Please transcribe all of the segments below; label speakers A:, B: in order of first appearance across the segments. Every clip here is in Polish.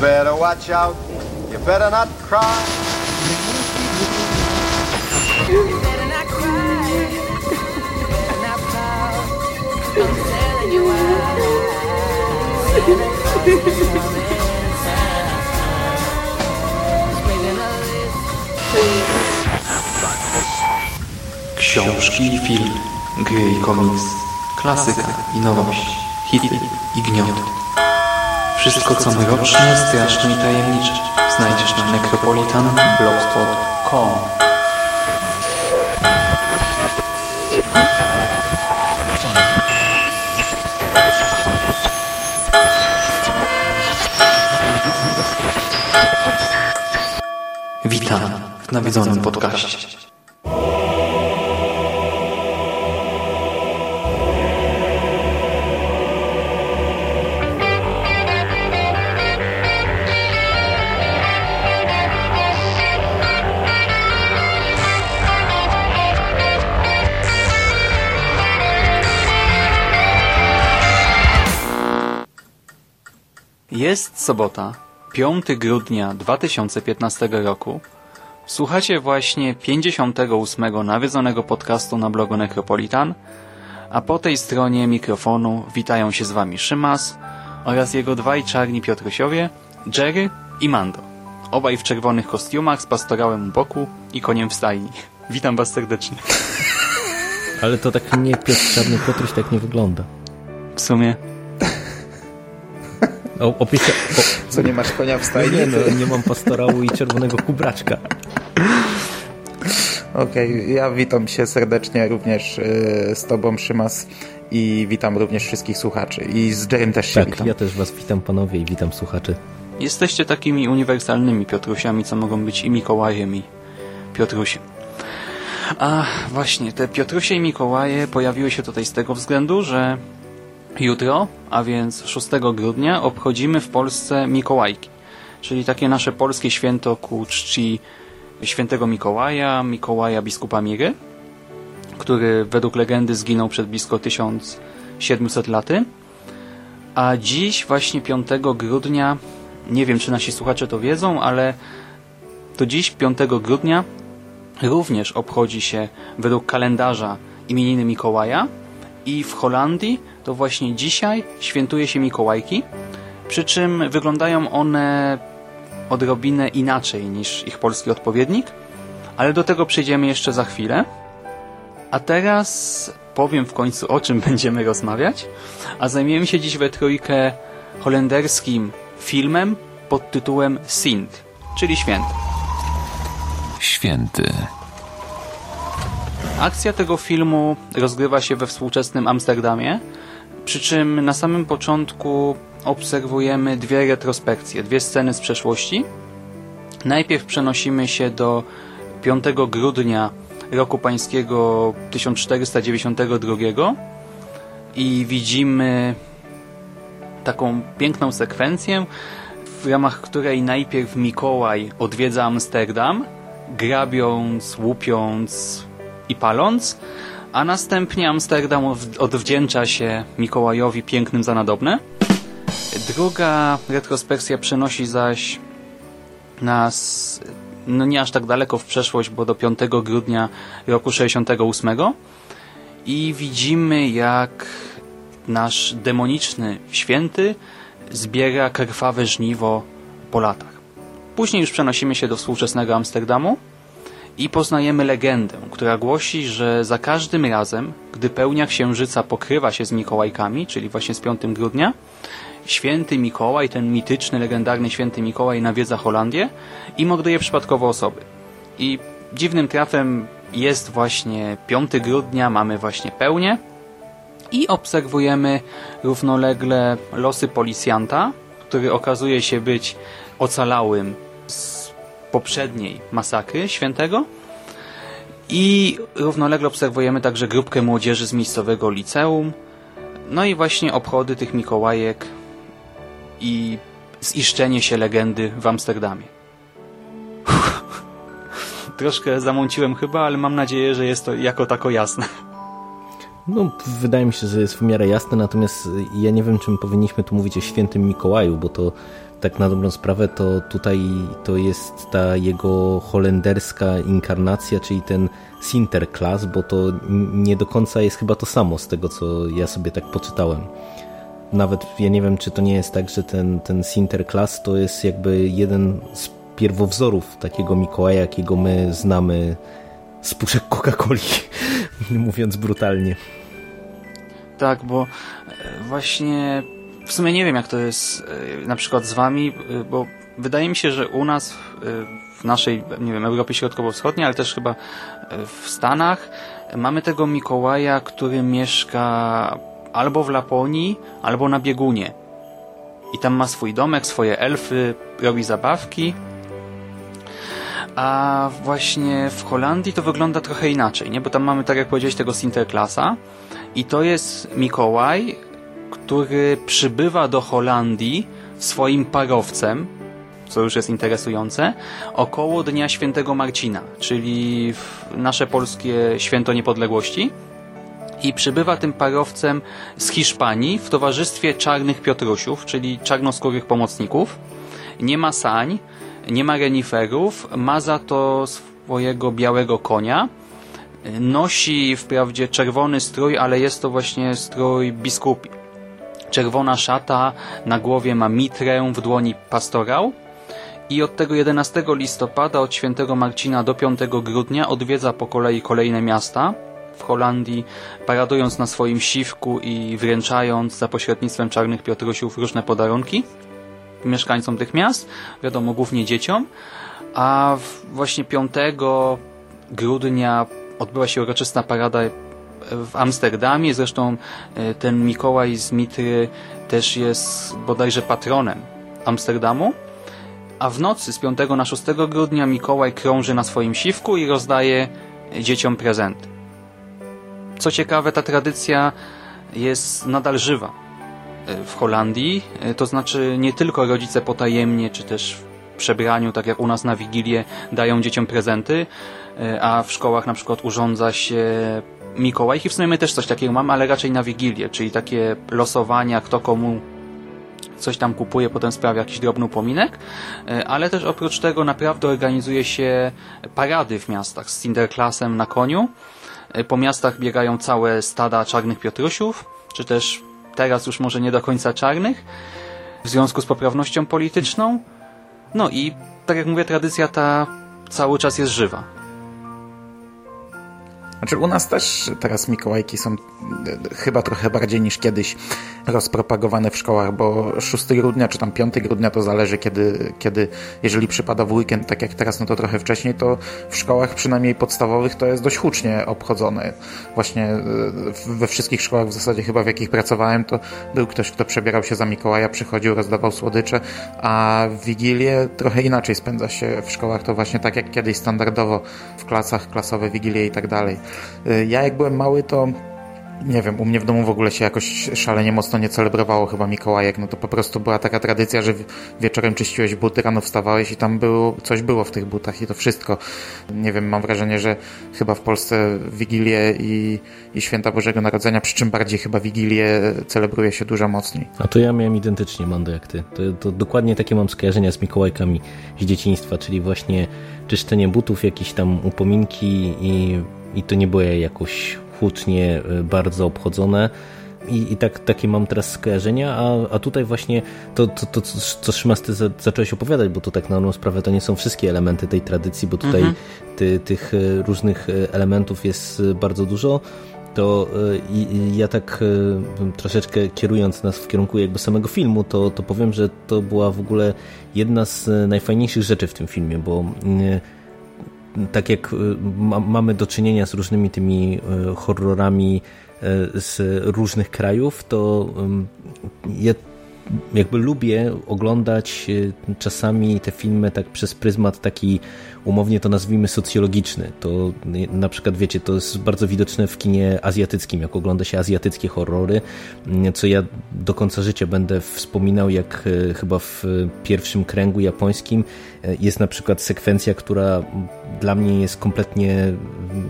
A: Better watch out. You better not cry.
B: You better not cry. Not. I'm telling you.
C: Książki, film, gry i komiks, klasyka i nowość, hity i gnioty. Wszystko co mroczne, straszne i tajemnicze znajdziesz na necropolitanblogspot.com Witam w nawiedzonym podcaście. Sobota, 5 grudnia 2015 roku. Słuchacie właśnie 58 nawiedzonego podcastu na blogu Necropolitan, a po tej stronie mikrofonu witają się z wami Szymas oraz jego dwaj czarni Piotrusiowie, Jerry i Mando. Obaj w czerwonych kostiumach z pastorałem u boku i koniem w stajni. Witam was serdecznie.
D: Ale to tak nie Piotr Czarny Piotruś tak nie wygląda.
C: W sumie
D: O, opisie, o,
E: Co, nie masz konia w
D: no
E: stajni?
D: nie, no, nie mam pastorału i czerwonego kubraczka.
E: Okej, ja witam się serdecznie również y, z Tobą, Szymas, i witam również wszystkich słuchaczy. I z Jerem też się
D: Tak,
E: witam.
D: ja też was witam panowie i witam słuchaczy.
C: Jesteście takimi uniwersalnymi Piotrusiami, co mogą być i Mikołajem, i Piotrusiem. A właśnie, te Piotrusie i Mikołaje pojawiły się tutaj z tego względu, że jutro, a więc 6 grudnia, obchodzimy w Polsce Mikołajki. Czyli takie nasze polskie święto ku czci świętego Mikołaja, Mikołaja biskupa Miry, który według legendy zginął przed blisko 1700 laty. A dziś, właśnie 5 grudnia, nie wiem czy nasi słuchacze to wiedzą, ale to dziś, 5 grudnia, również obchodzi się według kalendarza imieniny Mikołaja i w Holandii to właśnie dzisiaj świętuje się Mikołajki, przy czym wyglądają one odrobinę inaczej niż ich polski odpowiednik, ale do tego przejdziemy jeszcze za chwilę. A teraz powiem w końcu o czym będziemy rozmawiać, a zajmiemy się dziś we trójkę holenderskim filmem pod tytułem Sint, czyli święty.
F: Święty.
C: Akcja tego filmu rozgrywa się we współczesnym Amsterdamie, przy czym na samym początku obserwujemy dwie retrospekcje, dwie sceny z przeszłości. Najpierw przenosimy się do 5 grudnia roku pańskiego 1492 i widzimy taką piękną sekwencję, w ramach której najpierw Mikołaj odwiedza Amsterdam, grabiąc, łupiąc i paląc, a następnie Amsterdam od- odwdzięcza się Mikołajowi pięknym za nadobne. Druga retrospekcja przenosi zaś nas no nie aż tak daleko w przeszłość, bo do 5 grudnia roku 68 i widzimy jak nasz demoniczny święty zbiera krwawe żniwo po latach. Później już przenosimy się do współczesnego Amsterdamu i poznajemy legendę, która głosi, że za każdym razem, gdy pełnia księżyca pokrywa się z Mikołajkami, czyli właśnie z 5 grudnia, święty Mikołaj, ten mityczny, legendarny święty Mikołaj nawiedza Holandię i morduje przypadkowo osoby. I dziwnym trafem jest właśnie 5 grudnia, mamy właśnie pełnię i obserwujemy równolegle losy policjanta, który okazuje się być ocalałym z poprzedniej masakry świętego i równolegle obserwujemy także grupkę młodzieży z miejscowego liceum, no i właśnie obchody tych Mikołajek i ziszczenie się legendy w Amsterdamie. Troszkę zamąciłem chyba, ale mam nadzieję, że jest to jako tako jasne.
D: No, wydaje mi się, że jest w miarę jasne, natomiast ja nie wiem, czym powinniśmy tu mówić o świętym Mikołaju, bo to tak na dobrą sprawę to tutaj to jest ta jego holenderska inkarnacja, czyli ten Sinterklaas, bo to nie do końca jest chyba to samo z tego, co ja sobie tak poczytałem. Nawet ja nie wiem, czy to nie jest tak, że ten, ten Sinterklaas to jest jakby jeden z pierwowzorów takiego Mikołaja, jakiego my znamy z puszek Coca-Coli, mówiąc brutalnie.
C: Tak, bo e, właśnie w sumie nie wiem, jak to jest e, na przykład z wami, e, bo wydaje mi się, że u nas w naszej, nie wiem, Europie Środkowo-Wschodniej, ale też chyba w Stanach mamy tego Mikołaja, który mieszka albo w Laponii, albo na biegunie. I tam ma swój domek, swoje elfy, robi zabawki. A właśnie w Holandii to wygląda trochę inaczej, nie? Bo tam mamy, tak jak powiedziałeś, tego Sinterklasa. I to jest Mikołaj, który przybywa do Holandii swoim parowcem, co już jest interesujące, około Dnia Świętego Marcina, czyli nasze polskie Święto Niepodległości i przybywa tym parowcem z Hiszpanii w towarzystwie czarnych Piotrusiów, czyli czarnoskórych pomocników. Nie ma sań, nie ma reniferów, ma za to swojego białego konia. Nosi wprawdzie czerwony strój, ale jest to właśnie strój biskupi. Czerwona szata, na głowie ma mitrę, w dłoni pastorał. I od tego 11 listopada, od świętego Marcina do 5 grudnia odwiedza po kolei kolejne miasta, w Holandii, paradując na swoim siwku i wręczając za pośrednictwem czarnych Piotrusiów różne podarunki mieszkańcom tych miast, wiadomo, głównie dzieciom, a właśnie 5 grudnia odbyła się uroczysta parada w Amsterdamie, zresztą e, ten Mikołaj z Mitry też jest bodajże patronem Amsterdamu, a w nocy z 5 na 6 grudnia Mikołaj krąży na swoim siwku i rozdaje dzieciom prezenty. Co ciekawe, ta tradycja jest nadal żywa e, w Holandii, e, to znaczy nie tylko rodzice potajemnie, czy też w przebraniu, tak jak u nas na Wigilię, dają dzieciom prezenty, a w szkołach na przykład urządza się Mikołaj i w sumie my też coś takiego mamy, ale raczej na Wigilię, czyli takie losowania, kto komu coś tam kupuje, potem sprawia jakiś drobny upominek, ale też oprócz tego naprawdę organizuje się parady w miastach z Sinterklaasem na koniu, E, po miastach biegają całe stada czarnych piotrusiów, czy też teraz już może nie do końca czarnych, w związku z poprawnością polityczną. No i, tak jak mówię, tradycja ta cały czas jest żywa.
E: Znaczy u nas też teraz Mikołajki są e, chyba trochę bardziej niż kiedyś rozpropagowane w szkołach, bo 6 grudnia czy tam 5 grudnia to zależy kiedy, kiedy jeżeli przypada w weekend, tak jak teraz, no to trochę wcześniej, to w szkołach przynajmniej podstawowych to jest dość hucznie obchodzone. Właśnie e, we wszystkich szkołach w zasadzie chyba w jakich pracowałem, to był ktoś, kto przebierał się za Mikołaja, przychodził, rozdawał słodycze, a Wigilię trochę inaczej spędza się w szkołach, to właśnie tak jak kiedyś standardowo w klasach, klasowe Wigilie i tak dalej. Y, ja jak byłem mały, to nie wiem, u mnie w domu w ogóle się jakoś szalenie mocno nie celebrowało chyba Mikołajek, no to po prostu była taka tradycja, że wieczorem czyściłeś buty, rano wstawałeś i tam było, coś było w tych butach i to wszystko. Nie wiem, mam wrażenie, że chyba w Polsce Wigilię i, i Święta Bożego Narodzenia, przy czym bardziej chyba Wigilię celebruje się dużo mocniej.
D: A to ja miałem identycznie, Mando, jak ty. To, to dokładnie takie mam skojarzenia z Mikołajkami z dzieciństwa, czyli właśnie czyszczenie butów, jakieś tam upominki i i to nie było jakoś hucznie e, bardzo obchodzone. I, i tak, takie mam teraz skojarzenia, a, a tutaj właśnie to, to, to co Szymas ty za, zacząłeś opowiadać, bo to tak na dobrą sprawę to nie są wszystkie elementy tej tradycji, bo tutaj mhm. ty, tych e, różnych e, elementów jest bardzo dużo to ja tak troszeczkę kierując nas w kierunku jakby samego filmu, to, to powiem, że to była w ogóle jedna z najfajniejszych rzeczy w tym filmie, bo tak jak y, ma, mamy do czynienia z różnymi tymi y, horrorami y, z różnych krajów, to ja jakby lubię oglądać czasami te filmy tak przez pryzmat taki umownie to nazwijmy socjologiczny. To na przykład, wiecie, to jest bardzo widoczne w kinie azjatyckim, jak ogląda się azjatyckie horrory, co ja do końca życia będę wspominał, jak chyba w pierwszym kręgu japońskim jest na przykład sekwencja, która dla mnie jest kompletnie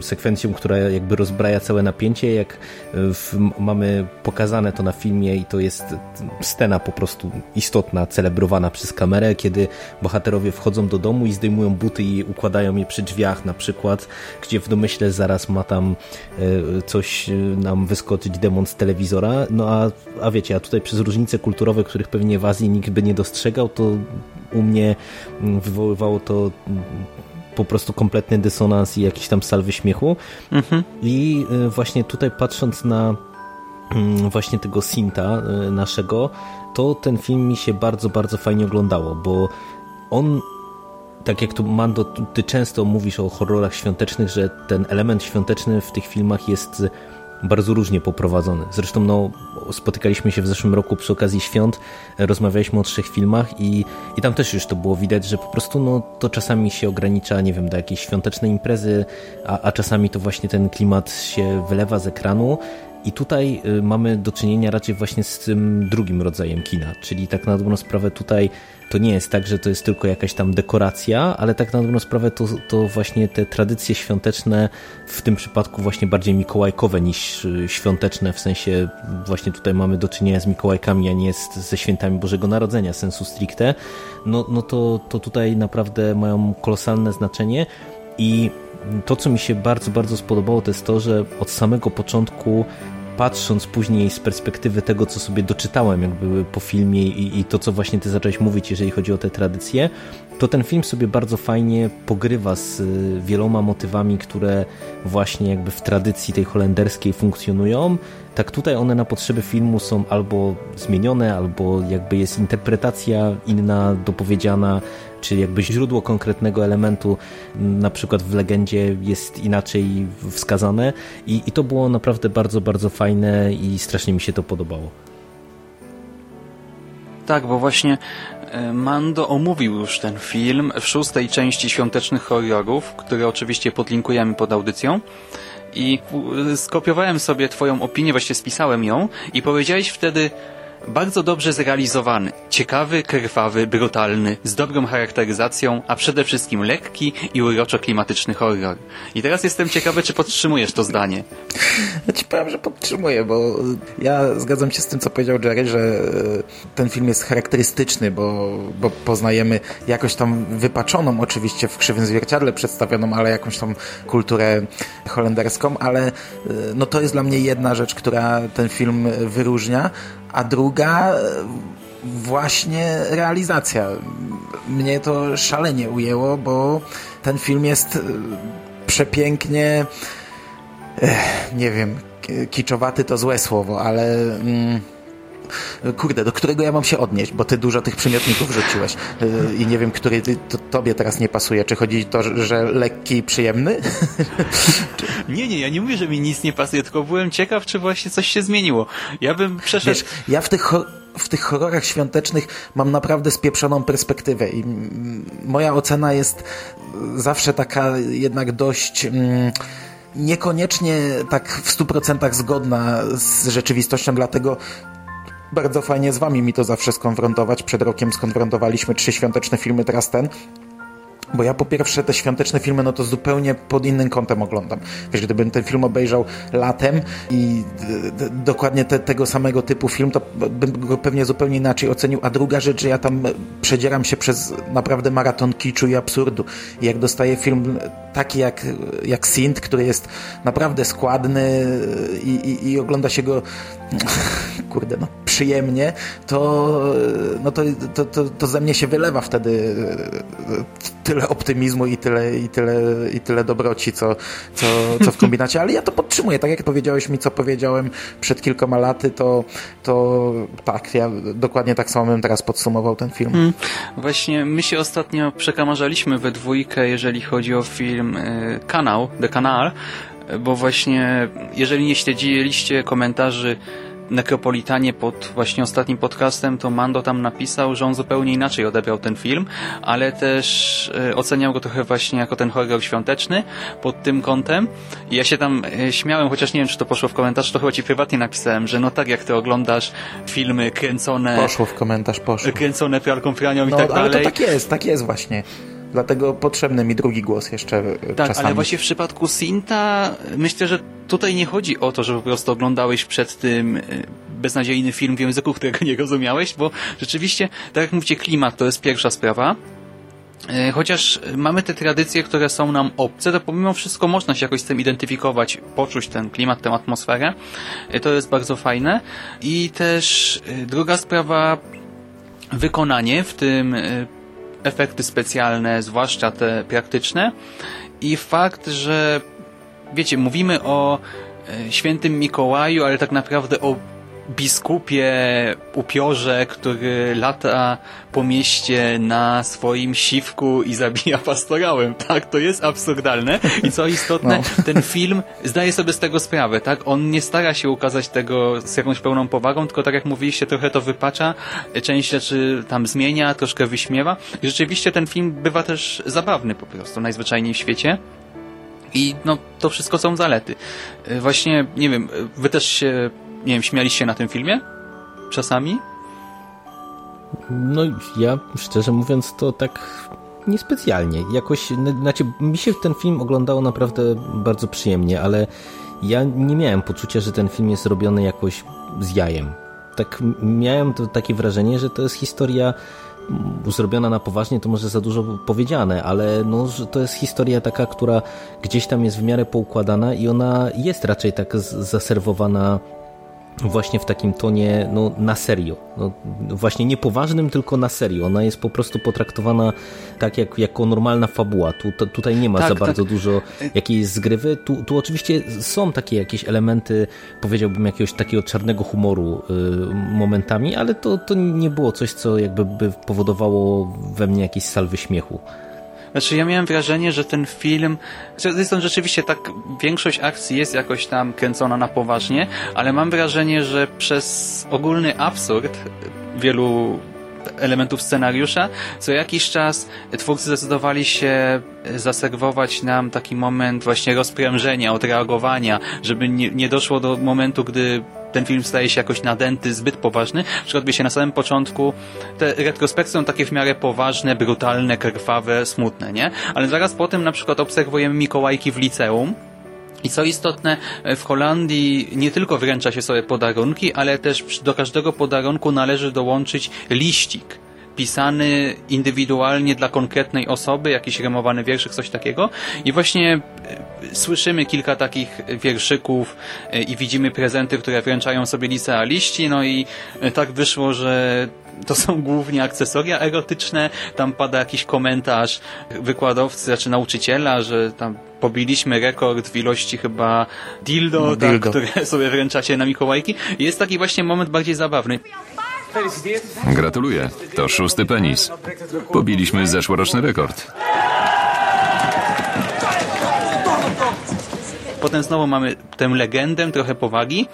D: sekwencją, która jakby rozbraja całe napięcie, jak w, mamy pokazane to na filmie i to jest scena po prostu istotna, celebrowana przez kamerę, kiedy bohaterowie wchodzą do domu i zdejmują buty i układają je przy drzwiach na przykład, gdzie w domyśle zaraz ma tam e, coś e, nam wyskoczyć demon z telewizora, no a, a wiecie, a tutaj przez różnice kulturowe, których pewnie w Azji nikt by nie dostrzegał, to u mnie wywoływało to po prostu kompletny dysonans i jakiś tam salwy śmiechu. Mhm. I y, właśnie tutaj patrząc na mm, właśnie tego Sinta y, naszego, to ten film mi się bardzo, bardzo fajnie oglądało, bo on tak jak tu Mando, ty często mówisz o horrorach świątecznych, że ten element świąteczny w tych filmach jest bardzo różnie poprowadzony. Zresztą no, spotykaliśmy się w zeszłym roku przy okazji świąt, rozmawialiśmy o trzech filmach i, i tam też już to było widać, że po prostu no, to czasami się ogranicza, nie wiem, do jakiejś świątecznej imprezy, a, a czasami to właśnie ten klimat się wylewa z ekranu i tutaj y, mamy do czynienia raczej właśnie z tym drugim rodzajem kina, czyli tak na dobrą sprawę tutaj to nie jest tak, że to jest tylko jakaś tam dekoracja, ale tak na dobrą sprawę to, to właśnie te tradycje świąteczne, w tym przypadku właśnie bardziej mikołajkowe niż y, świąteczne, w sensie właśnie tutaj mamy do czynienia z Mikołajkami, a nie z, ze świętami Bożego Narodzenia sensu stricte, no, no to, to tutaj naprawdę mają kolosalne znaczenie i to, co mi się bardzo, bardzo spodobało, to jest to, że od samego początku patrząc później z perspektywy tego, co sobie doczytałem jakby po filmie i, i, to, co właśnie ty zacząłeś mówić, jeżeli chodzi o te tradycje, to ten film sobie bardzo fajnie pogrywa z y, wieloma motywami, które właśnie jakby w tradycji tej holenderskiej funkcjonują. Tak tutaj one na potrzeby filmu są albo zmienione, albo jakby jest interpretacja inna, dopowiedziana, czy jakby źródło konkretnego elementu na przykład w legendzie jest inaczej wskazane i, i to było naprawdę bardzo, bardzo fajne i strasznie mi się to podobało.
C: Tak, bo właśnie e, Mando omówił już ten film w szóstej części Świątecznych Horrorów, który oczywiście podlinkujemy pod audycją. I skopiowałem sobie twoją opinię, właściwie spisałem ją i powiedziałeś wtedy bardzo dobrze zrealizowany, ciekawy, krwawy, brutalny, z dobrą charakteryzacją, a przede wszystkim lekki i uroczo-klimatyczny horror. I teraz jestem ciekawy, czy podtrzymujesz to zdanie.
E: Ja ci powiem, że podtrzymuję, bo ja zgadzam się z tym, co powiedział Jerry, że e, ten film jest charakterystyczny, bo, bo poznajemy jakoś tam wypaczoną oczywiście w krzywym zwierciadle przedstawioną, ale jakąś tam kulturę holenderską, ale e, no to jest dla mnie jedna rzecz, która ten film wyróżnia, a druga właśnie realizacja. Mnie to szalenie ujęło, bo ten film jest e, przepięknie nie wiem, kiczowaty to złe słowo, ale mm, kurde, do którego ja mam się odnieść, bo ty dużo tych przymiotników rzuciłeś e, i nie wiem, który to, tobie teraz nie pasuje. Czy chodzi to, że lekki i przyjemny?
C: nie, nie, ja nie mówię, że mi nic nie pasuje, tylko byłem ciekaw, czy właśnie coś się zmieniło. Ja bym przeszedł... Wiesz,
E: ja w tych w tych horrorach świątecznych mam naprawdę spieprzoną perspektywę i moja ocena jest zawsze taka jednak dość... Mm, niekoniecznie tak w 100% zgodna z rzeczywistością, dlatego bardzo fajnie z wami mi to zawsze skonfrontować. Przed rokiem skonfrontowaliśmy trzy świąteczne filmy, teraz ten. Bo ja po pierwsze te świąteczne filmy, no to zupełnie pod innym kątem oglądam. Wiesz, gdybym ten film obejrzał latem i dokładnie te, tego samego typu film, to bym go pewnie zupełnie inaczej ocenił. A druga rzecz, że ja tam przedzieram się przez naprawdę maraton kiczu i absurdu. I jak dostaję film taki jak, jak Sint, który jest naprawdę składny i, i, i ogląda się go kurde, no przyjemnie, to, no to, to, to, to ze mnie się wylewa wtedy tyle optymizmu i tyle, i tyle, i tyle dobroci, co, co, co w kombinacie, ale ja to podtrzymuję. Tak jak powiedziałeś mi, co powiedziałem przed kilkoma laty, to, to tak, ja dokładnie tak samo bym teraz podsumował ten film. Hmm.
C: Właśnie my się ostatnio przekamarzaliśmy we dwójkę, jeżeli chodzi o film y, Kanał, The Canal, bo właśnie jeżeli nie śledziliście komentarzy Nekropolitanie pod właśnie ostatnim podcastem, to Mando tam napisał, że on zupełnie inaczej odebrał ten film, ale też e, oceniał go trochę właśnie jako ten horror świąteczny pod tym kątem. I ja się tam e, śmiałem, chociaż nie wiem, czy to poszło w komentarz, to chyba ci prywatnie napisałem, że no tak jak ty oglądasz filmy kręcone...
E: Poszło w komentarz, poszło.
C: Kręcone pralką pranią
E: no,
C: i tak dalej.
E: ale to tak jest, tak jest właśnie. Dlatego potrzebny mi drugi głos jeszcze e,
C: Tak,
E: czasami.
C: ale właśnie w przypadku Sinta myślę, że tutaj nie chodzi o to, że po prostu oglądałeś przed tym e, beznadziejny film w języku, którego nie rozumiałeś, bo rzeczywiście, tak jak mówicie, klimat to jest pierwsza sprawa. E, Chociaż mamy te tradycje, które są nam obce, to pomimo wszystko można się jakoś z tym identyfikować, poczuć ten klimat, tę atmosferę. E, To jest bardzo fajne. I też e, druga sprawa, wykonanie, w tym e, efekty specjalne, zwłaszcza te praktyczne. I fakt, że wiecie, mówimy o e, świętym Mikołaju, ale tak naprawdę o biskupie, upiorze, który lata po mieście na swoim siwku i zabija pastorałem, tak? To jest absurdalne i co istotne, ten film zdaje sobie z tego sprawę, tak? On nie stara się ukazać tego z jakąś pełną powagą, tylko tak jak mówiliście, trochę to wypacza, część rzeczy tam zmienia, troszkę wyśmiewa i rzeczywiście ten film bywa też zabawny po prostu, najzwyczajniej w świecie. I no, to wszystko są zalety. Właśnie, nie wiem, wy też się, nie wiem, śmialiście na tym filmie? Czasami?
D: No ja szczerze mówiąc to tak niespecjalnie. Jakoś, znaczy mi się ten film oglądało naprawdę bardzo przyjemnie, ale ja nie miałem poczucia, że ten film jest robiony jakoś z jajem. Tak miałem to takie wrażenie, że to jest historia zrobiona na poważnie, to może za dużo powiedziane, ale no, że to jest historia taka, która gdzieś tam jest w miarę poukładana i ona jest raczej tak zaserwowana właśnie w takim tonie no, na serio. No, właśnie nie poważnym, tylko na serio. Ona jest po prostu potraktowana tak jak, jako normalna fabuła. Tu, to, tutaj nie ma
C: Tak,
D: za
C: tak.
D: bardzo dużo jakiejś zgrywy. Tu, tu oczywiście są takie jakieś elementy, powiedziałbym, jakiegoś takiego czarnego humoru y, momentami, ale to, to nie było coś, co jakby by powodowało we mnie jakieś salwy śmiechu.
C: Znaczy ja miałem wrażenie, że ten film, zresztą rzeczywiście tak większość akcji jest jakoś tam kręcona na poważnie, ale mam wrażenie, że przez ogólny absurd wielu elementów scenariusza, co jakiś czas twórcy zdecydowali się zaserwować nam taki moment właśnie rozprężenia, odreagowania, żeby nie, nie doszło do momentu, gdy ten film staje się jakoś nadęty, zbyt poważny. Na przykład by się na samym początku te retrospekcje są takie w miarę poważne, brutalne, krwawe, smutne, nie? Ale zaraz potem na przykład obserwujemy Mikołajki w liceum, i co istotne, w Holandii nie tylko wręcza się sobie podarunki, ale też do każdego podarunku należy dołączyć liścik pisany indywidualnie dla konkretnej osoby, jakiś remowany wierszyk, coś takiego. I właśnie e, słyszymy kilka takich wierszyków e, i widzimy prezenty, które wręczają sobie licealiści, no i e, tak wyszło, że to są głównie akcesoria erotyczne, tam pada jakiś komentarz wykładowcy, znaczy nauczyciela, że tam pobiliśmy rekord w ilości chyba dildo,
E: No,
C: tak,
E: dildo.
C: które sobie wręczacie na Mikołajki. Jest taki właśnie moment bardziej zabawny.
F: Gratuluję. To szósty penis. Pobiliśmy zeszłoroczny rekord.
C: Potem znowu mamy tę legendę, trochę powagi.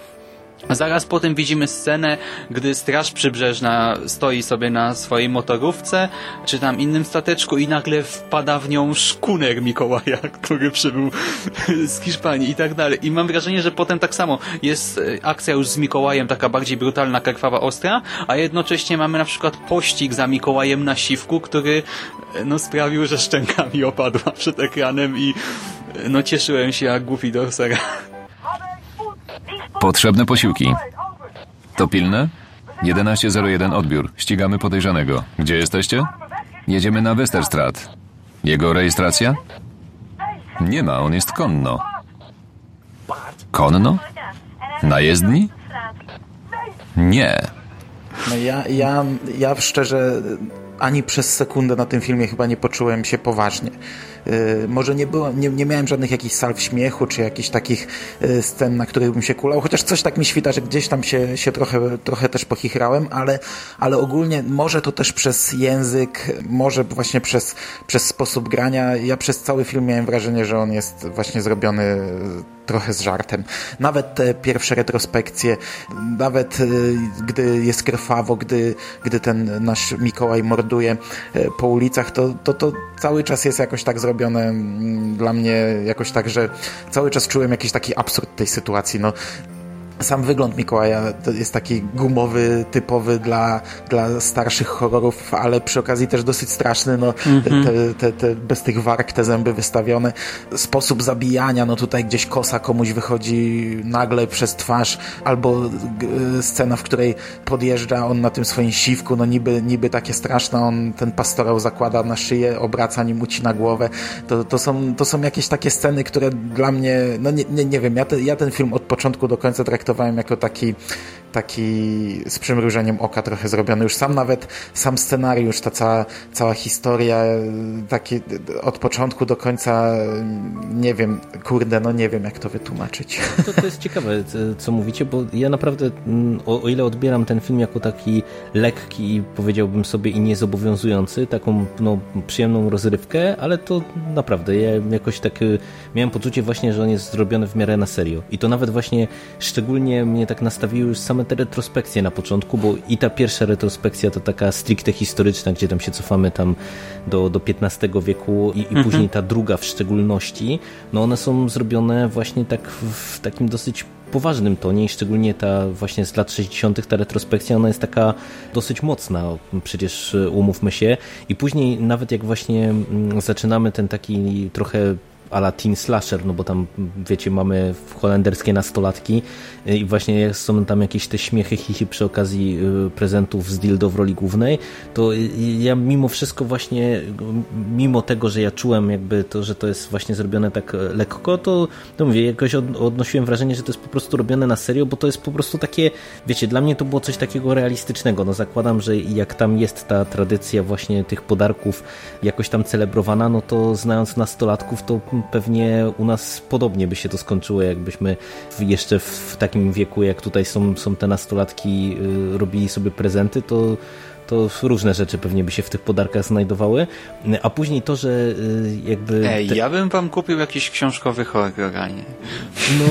C: Zaraz potem widzimy scenę, gdy Straż Przybrzeżna stoi sobie na swojej motorówce, czy tam innym stateczku i nagle wpada w nią szkuner Mikołaja, który przybył z Hiszpanii i tak dalej. I mam wrażenie, że potem tak samo jest e, akcja już z Mikołajem taka bardziej brutalna, krwawa, ostra, a jednocześnie mamy na przykład pościg za Mikołajem na siwku, który e, no sprawił, że szczęka mi opadła przed ekranem i e, no cieszyłem się jak głupi dorsera.
F: Potrzebne posiłki. To pilne? 1101 odbiór. Ścigamy podejrzanego. Gdzie jesteście? Jedziemy na Westerstrat. Jego rejestracja? Nie ma, on jest konno. Konno? Na jezdni? Nie.
E: No ja, ja, ja szczerze ani przez sekundę na tym filmie chyba nie poczułem się poważnie. Yy, może nie, było, nie, nie miałem żadnych jakichś salw śmiechu, czy jakichś takich yy, scen, na których bym się kulał, chociaż coś tak mi świta, że gdzieś tam się, się trochę, trochę też pochichrałem, ale, ale ogólnie może to też przez język, może właśnie przez, przez sposób grania. Ja przez cały film miałem wrażenie, że on jest właśnie zrobiony trochę z żartem. Nawet te pierwsze retrospekcje, nawet y, gdy jest krwawo, gdy, gdy ten nasz Mikołaj morduje y, po ulicach, to, to, to cały czas jest jakoś tak zrobione mm, dla mnie jakoś tak, że cały czas czułem jakiś taki absurd tej sytuacji. No, sam wygląd Mikołaja jest taki gumowy, typowy dla, dla starszych horrorów, ale przy okazji też dosyć straszny, no, te, te, te, te, bez tych warg, te zęby wystawione. Sposób zabijania, no tutaj gdzieś kosa komuś wychodzi nagle przez twarz, albo g- scena, w której podjeżdża on na tym swoim siwku, no niby, niby takie straszne, on ten pastorał zakłada na szyję, obraca nim ucina głowę. To, to, są, to są jakieś takie sceny, które dla mnie, no nie, nie, nie wiem, ja, te, ja ten film od początku do końca traktowałem jako taki, taki z przymrużeniem oka trochę zrobiony. Już sam nawet, sam scenariusz, ta cała, cała historia, taki od początku do końca, nie wiem, kurde, no nie wiem jak to wytłumaczyć.
D: To, to jest ciekawe, co- mówicie, bo ja naprawdę, mm, o, o ile odbieram ten film jako taki lekki powiedziałbym sobie i niezobowiązujący, taką no, przyjemną rozrywkę, ale to naprawdę, ja jakoś tak y, miałem poczucie właśnie, że on jest zrobiony w miarę na serio. I to nawet właśnie szczególnie mnie tak nastawiły już same te retrospekcje na początku, bo i ta pierwsza retrospekcja to taka stricte historyczna, gdzie tam się cofamy tam do, do XV wieku i, i później ta druga w szczególności, no one są zrobione właśnie tak w, takim dosyć poważnym tonie i szczególnie ta właśnie z lat 60. ta retrospekcja, ona jest taka dosyć mocna, przecież y, umówmy się. I później nawet jak właśnie mm, zaczynamy ten taki trochę ala teen slasher, no bo tam, wiecie, mamy holenderskie nastolatki i właśnie są tam jakieś te śmiechy, chichi przy okazji y, prezentów z dildo w roli głównej, to y, ja mimo wszystko właśnie, mimo tego, że ja czułem jakby to, że to jest właśnie zrobione tak e, lekko, to, to mówię, jakoś od, odnosiłem wrażenie, że to jest po prostu robione na serio, bo to jest po prostu takie, wiecie, dla mnie to było coś takiego realistycznego, no zakładam, że jak tam jest ta tradycja właśnie tych podarków jakoś tam celebrowana, no to znając nastolatków, to pewnie u nas podobnie by się to skończyło, jakbyśmy jeszcze w takim wieku, jak tutaj są, są te nastolatki, y, robili sobie prezenty, to to różne rzeczy pewnie by się w tych podarkach znajdowały, a później to, że y, jakby...
C: Ej,
D: te-
C: ja bym wam kupił jakiś książkowy horror, a nie.
D: No,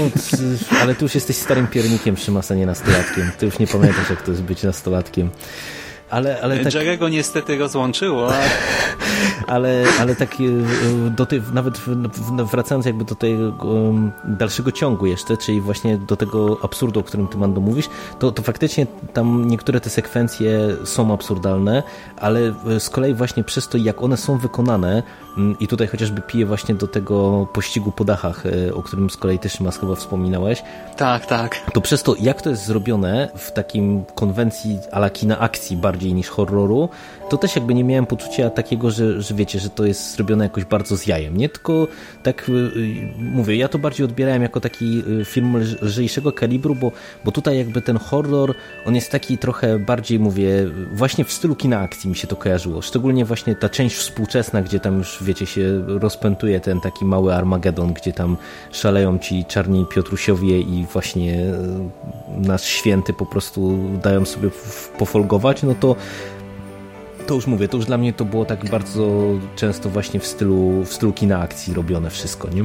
D: ale ty już jesteś starym piernikiem, Szymas, a nie nastolatkiem. Ty już nie pamiętasz, jak to jest być nastolatkiem. Ale, ale tak...
C: Jerego niestety rozłączyło,
D: ale, ale tak e, do tej, nawet wracając jakby do tego em, dalszego ciągu jeszcze, czyli właśnie do tego absurdu, o którym ty Mando mówisz, to, to faktycznie tam niektóre te sekwencje są absurdalne, ale e, z kolei właśnie przez to, jak one są wykonane mm, i tutaj chociażby piję właśnie do tego pościgu po dachach, e, o którym z kolei też Mas chyba wspominałeś,
C: tak, tak.
D: to przez to, jak to jest zrobione w takim konwencji ala kina akcji bardziej niż horroru, to też jakby nie miałem poczucia takiego, że, że wiecie, że to jest zrobione jakoś bardzo z jajem, nie? Tylko tak y, y, mówię, ja to bardziej odbierałem jako taki y, film lż- lżejszego kalibru, bo, bo tutaj jakby ten horror, on jest taki trochę bardziej, mówię, właśnie w stylu kina akcji mi się to kojarzyło. Szczególnie właśnie ta część współczesna, gdzie tam już, wiecie, się rozpętuje ten taki mały Armagedon, gdzie tam szaleją ci czarni Piotrusiowie i właśnie nasz święty po prostu dają sobie pofolgować, no to to już mówię, to już dla mnie to było tak bardzo często właśnie w stylu, w stylu kina akcji robione wszystko, nie?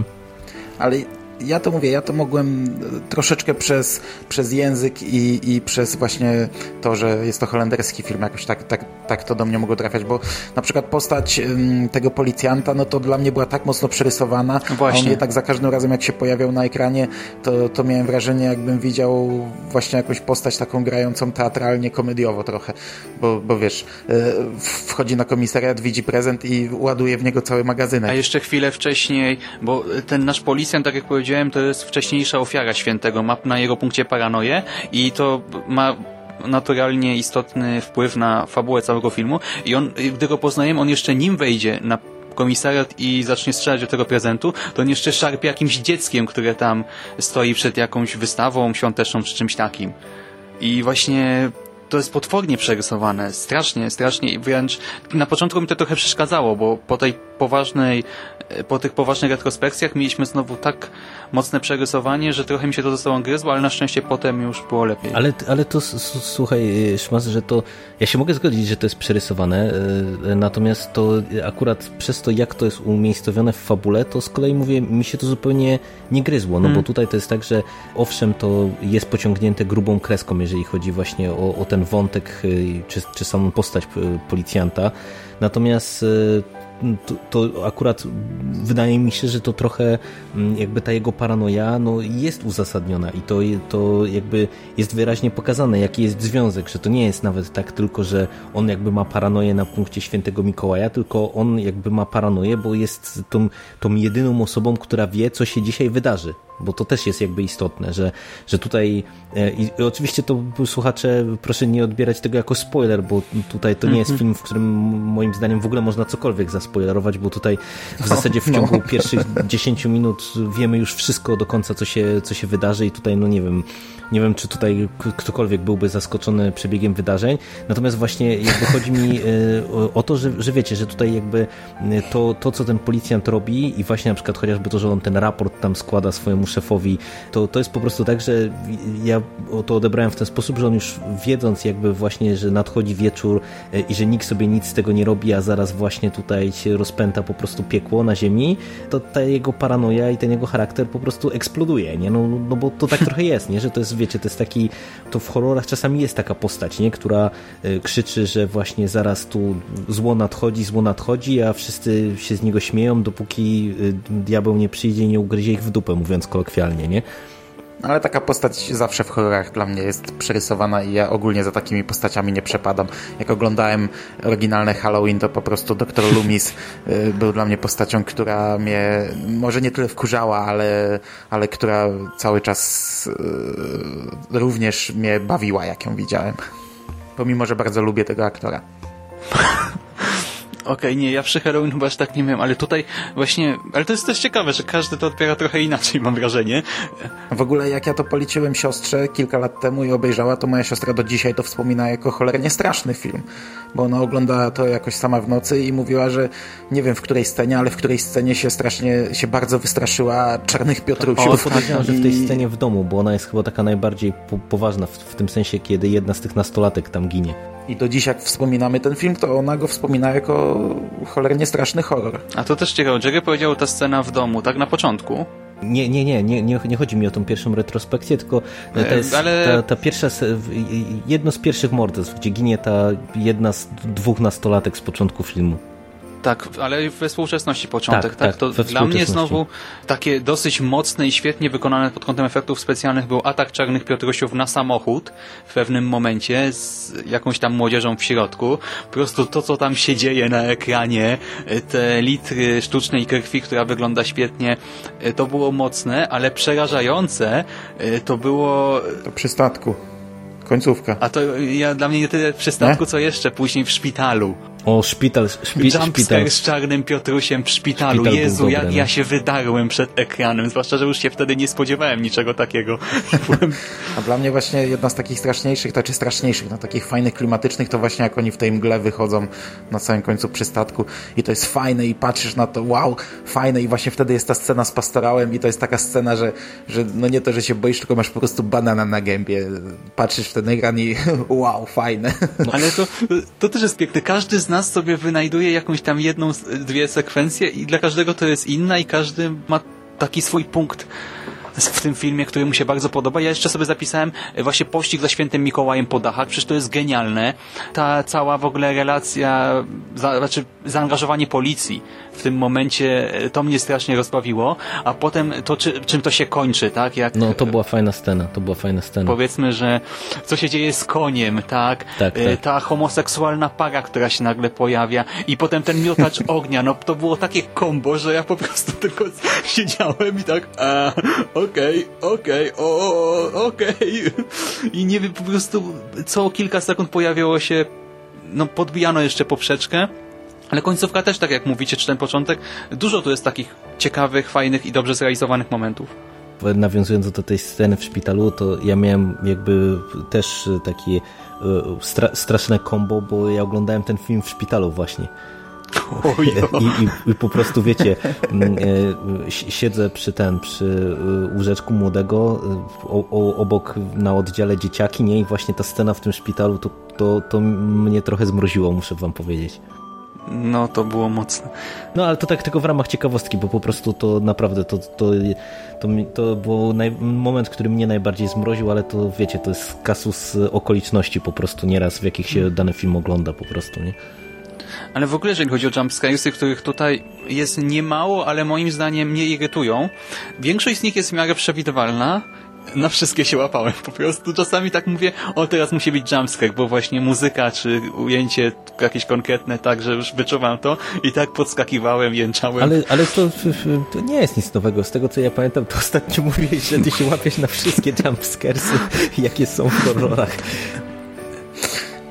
E: Ale ja to mówię, ja to mogłem e, troszeczkę przez, przez język i, i przez właśnie to, że jest to holenderski film, jakoś tak, tak, tak to do mnie mogło trafiać, bo na przykład postać tego policjanta, no to dla mnie była tak mocno przerysowana,
C: Właśnie.
E: a on je tak za każdym razem jak się pojawiał na ekranie, to, to miałem wrażenie jakbym widział właśnie jakąś postać taką grającą teatralnie, komediowo trochę, bo, bo wiesz, e, wchodzi na komisariat, widzi prezent i ładuje w niego cały magazynek.
C: A jeszcze chwilę wcześniej, bo ten nasz policjant, tak jak powiedziałem, to jest wcześniejsza ofiara świętego, ma na jego punkcie paranoję i to ma naturalnie istotny wpływ na fabułę całego filmu i on, gdy go poznajemy, on jeszcze nim wejdzie na komisariat i zacznie strzelać do tego prezentu, to on jeszcze szarpie jakimś dzieckiem, które tam stoi przed jakąś wystawą świąteczną czy czymś takim. I właśnie to jest potwornie przerysowane, strasznie, strasznie i wręcz na początku mi to trochę przeszkadzało, bo po tej poważnej, e, po tych poważnych retrospekcjach mieliśmy znowu tak mocne przerysowanie, że trochę mi się to ze sobą gryzło, ale na szczęście potem już było lepiej.
D: Ale, ale to słuchaj, Szmas, że to ja się mogę zgodzić, że to jest przerysowane, e, natomiast to akurat przez to, jak to jest umiejscowione w fabule, to z kolei mówię, mi się to zupełnie nie gryzło, no bo tutaj to jest tak, że owszem, to jest pociągnięte grubą kreską, jeżeli chodzi właśnie o, o ten wątek, e, czy, czy samą postać e, policjanta, natomiast e, to, to akurat wydaje mi się, że to trochę mm, jakby ta jego paranoja no, jest uzasadniona i to, to jakby jest wyraźnie pokazane, jaki jest związek, że to nie jest nawet tak tylko, że on jakby ma paranoję na punkcie świętego Mikołaja, tylko on jakby ma paranoję, bo jest tą, tą jedyną osobą, która wie, co się dzisiaj wydarzy bo to też jest jakby istotne, że, że tutaj e, i oczywiście to słuchacze proszę nie odbierać tego jako spoiler, bo tutaj to nie jest film, w którym moim zdaniem w ogóle można cokolwiek zaspoilerować, bo tutaj w zasadzie w
E: No.
D: ciągu pierwszych 10 minut wiemy już wszystko do końca, co się, co się wydarzy i tutaj no nie wiem, nie wiem, czy tutaj ktokolwiek byłby zaskoczony przebiegiem wydarzeń. Natomiast właśnie jakby chodzi mi e, o- o to, że, że wiecie, że tutaj jakby e, to, to, co ten policjant robi i właśnie na przykład chociażby to, że on ten raport tam składa swojemu szefowi, to, to jest po prostu tak, że ja to odebrałem w ten sposób, że on już wiedząc jakby właśnie, że nadchodzi wieczór e, i że nikt sobie nic z tego nie robi, a zaraz właśnie tutaj się rozpęta po prostu piekło na ziemi, to ta jego paranoja i ten jego charakter po prostu eksploduje, nie? No, no bo to tak trochę jest, nie? Że to jest, wiecie, to jest taki, to w horrorach czasami jest taka postać, nie? Która e, krzyczy, że właśnie zaraz tu zło nadchodzi, zło nadchodzi, a wszyscy się z niego śmieją, dopóki e, diabeł nie przyjdzie i nie ugryzie ich w dupę, mówiąc kolokwialnie, nie?
E: Ale taka postać zawsze w horrorach dla mnie jest przerysowana i ja ogólnie za takimi postaciami nie przepadam. Jak oglądałem oryginalne Halloween, to po prostu dr Loomis y, był dla mnie postacią, która mnie może nie tyle wkurzała, ale, ale która cały czas y, również mnie bawiła, jak ją widziałem. Pomimo, że bardzo lubię tego aktora.
C: Okej, nie, ja przy Halloween chyba aż tak nie miałem, ale tutaj właśnie, ale to jest też ciekawe, że każdy to odbiera trochę inaczej, mam wrażenie.
E: W ogóle jak ja to policzyłem siostrze kilka lat temu i obejrzała, to moja siostra do dzisiaj to wspomina jako cholernie straszny film. Bo ona oglądała to jakoś sama w nocy i mówiła, że nie wiem w której scenie, ale w której scenie się strasznie, się bardzo wystraszyła czarnych
D: O,
E: Piotrusiów.
D: podejrzewam, że w tej
E: I-
D: scenie w domu, bo ona jest chyba taka najbardziej po poważna w, w tym sensie, kiedy jedna z tych nastolatek tam ginie.
E: I do dziś jak wspominamy ten film, to ona go wspomina jako cholernie straszny horror.
C: A to też ciekawe, Jerry powiedział ta scena w domu, tak na początku.
D: Nie, nie, nie, nie, nie, nie chodzi mi o tą pierwszą retrospekcję, tylko to jest
C: ale-
D: ta, ta pierwsza, jedno z pierwszych morderstw, gdzie ginie ta jedna z dwóch nastolatek z początku filmu.
C: Tak, ale we współczesności początek,
D: Tak,
C: tak?
D: tak,
C: to
D: we
C: dla mnie znowu takie dosyć mocne i świetnie wykonane pod kątem efektów specjalnych był atak Czarnych Piotrusiów na samochód w pewnym momencie z jakąś tam młodzieżą w środku. Po prostu to, co tam się dzieje na ekranie, te litry sztucznej krwi, która wygląda świetnie, to było mocne, ale przerażające to było
E: To przy statku. Końcówka.
C: a to ja, dla mnie nie tyle w przystanku, co jeszcze później w szpitalu.
D: O, szpital, szpi, szpital.
C: Z czarnym Piotrusiem w szpitalu.
D: Szpital
C: Jezu,
D: dobry,
C: jak
D: no.
C: ja się wydarłem przed ekranem. Zwłaszcza, że już się wtedy nie spodziewałem niczego takiego.
E: A dla mnie właśnie jedna z takich straszniejszych, znaczy straszniejszych, no takich fajnych, klimatycznych, to właśnie jak oni w tej mgle wychodzą na samym końcu przystatku i to jest fajne i patrzysz na to, wow, fajne i właśnie wtedy jest ta scena z pastorałem i to jest taka scena, że, że no nie to, że się boisz, tylko masz po prostu banana na gębie. Patrzysz w ten ekran i wow, fajne.
C: Ale to, to też jest piękne. Każdy z nas sobie wynajduje jakąś tam jedną, dwie sekwencje i dla każdego to jest inna i każdy ma taki swój punkt w tym filmie, który mu się bardzo podoba. Ja jeszcze sobie zapisałem e, właśnie pościg za świętym Mikołajem po dachach, przecież to jest genialne. Ta cała w ogóle relacja, za, znaczy zaangażowanie policji w tym momencie, e, to mnie strasznie rozbawiło, a potem to, czy, czym to się kończy, tak? Jak,
D: No, to była fajna scena, to była fajna scena.
C: powiedzmy, że co się dzieje z koniem, tak?
D: Tak,
C: E,
D: tak.
C: Ta homoseksualna para, która się nagle pojawia i potem ten miotacz ognia, no to było takie kombo, że ja po prostu tylko siedziałem i tak a, okej, okej, o, o, okej i nie wiem, po prostu co kilka sekund pojawiało się no podbijano jeszcze poprzeczkę ale końcówka też, tak jak mówicie, czy ten początek, dużo tu jest takich ciekawych, fajnych i dobrze zrealizowanych momentów.
D: Nawiązując do tej sceny w szpitalu, to ja miałem jakby też takie e, stra straszne kombo, bo ja oglądałem ten film w szpitalu właśnie. I, i, I po prostu wiecie, e, si- siedzę przy ten, przy e, łóżeczku młodego, o, o, obok na oddziale dzieciaki, nie? I właśnie ta scena w tym szpitalu, to, to, to mnie trochę zmroziło, muszę wam powiedzieć.
C: No, to było mocne.
D: No ale to tak tylko w ramach ciekawostki, bo po prostu to naprawdę to, to, to, to był naj, moment, który mnie najbardziej zmroził, ale to wiecie, to jest kasus okoliczności po prostu nieraz, w jakich się dany film ogląda po prostu, nie?
C: Ale w ogóle, jeżeli chodzi o jumpscaresy, których tutaj jest niemało, ale moim zdaniem mnie irytują, większość z nich jest w miarę przewidywalna, na wszystkie się łapałem. Po prostu czasami tak mówię, o teraz musi być jumpscare, bo właśnie muzyka czy ujęcie jakieś konkretne, tak, że już wyczuwam to i tak podskakiwałem, jęczałem.
D: Ale, ale to, to nie jest nic nowego. Z tego co ja pamiętam, to ostatnio mówiłeś, że ty się łapiesz na wszystkie jumpscaresy, jakie są w horrorach.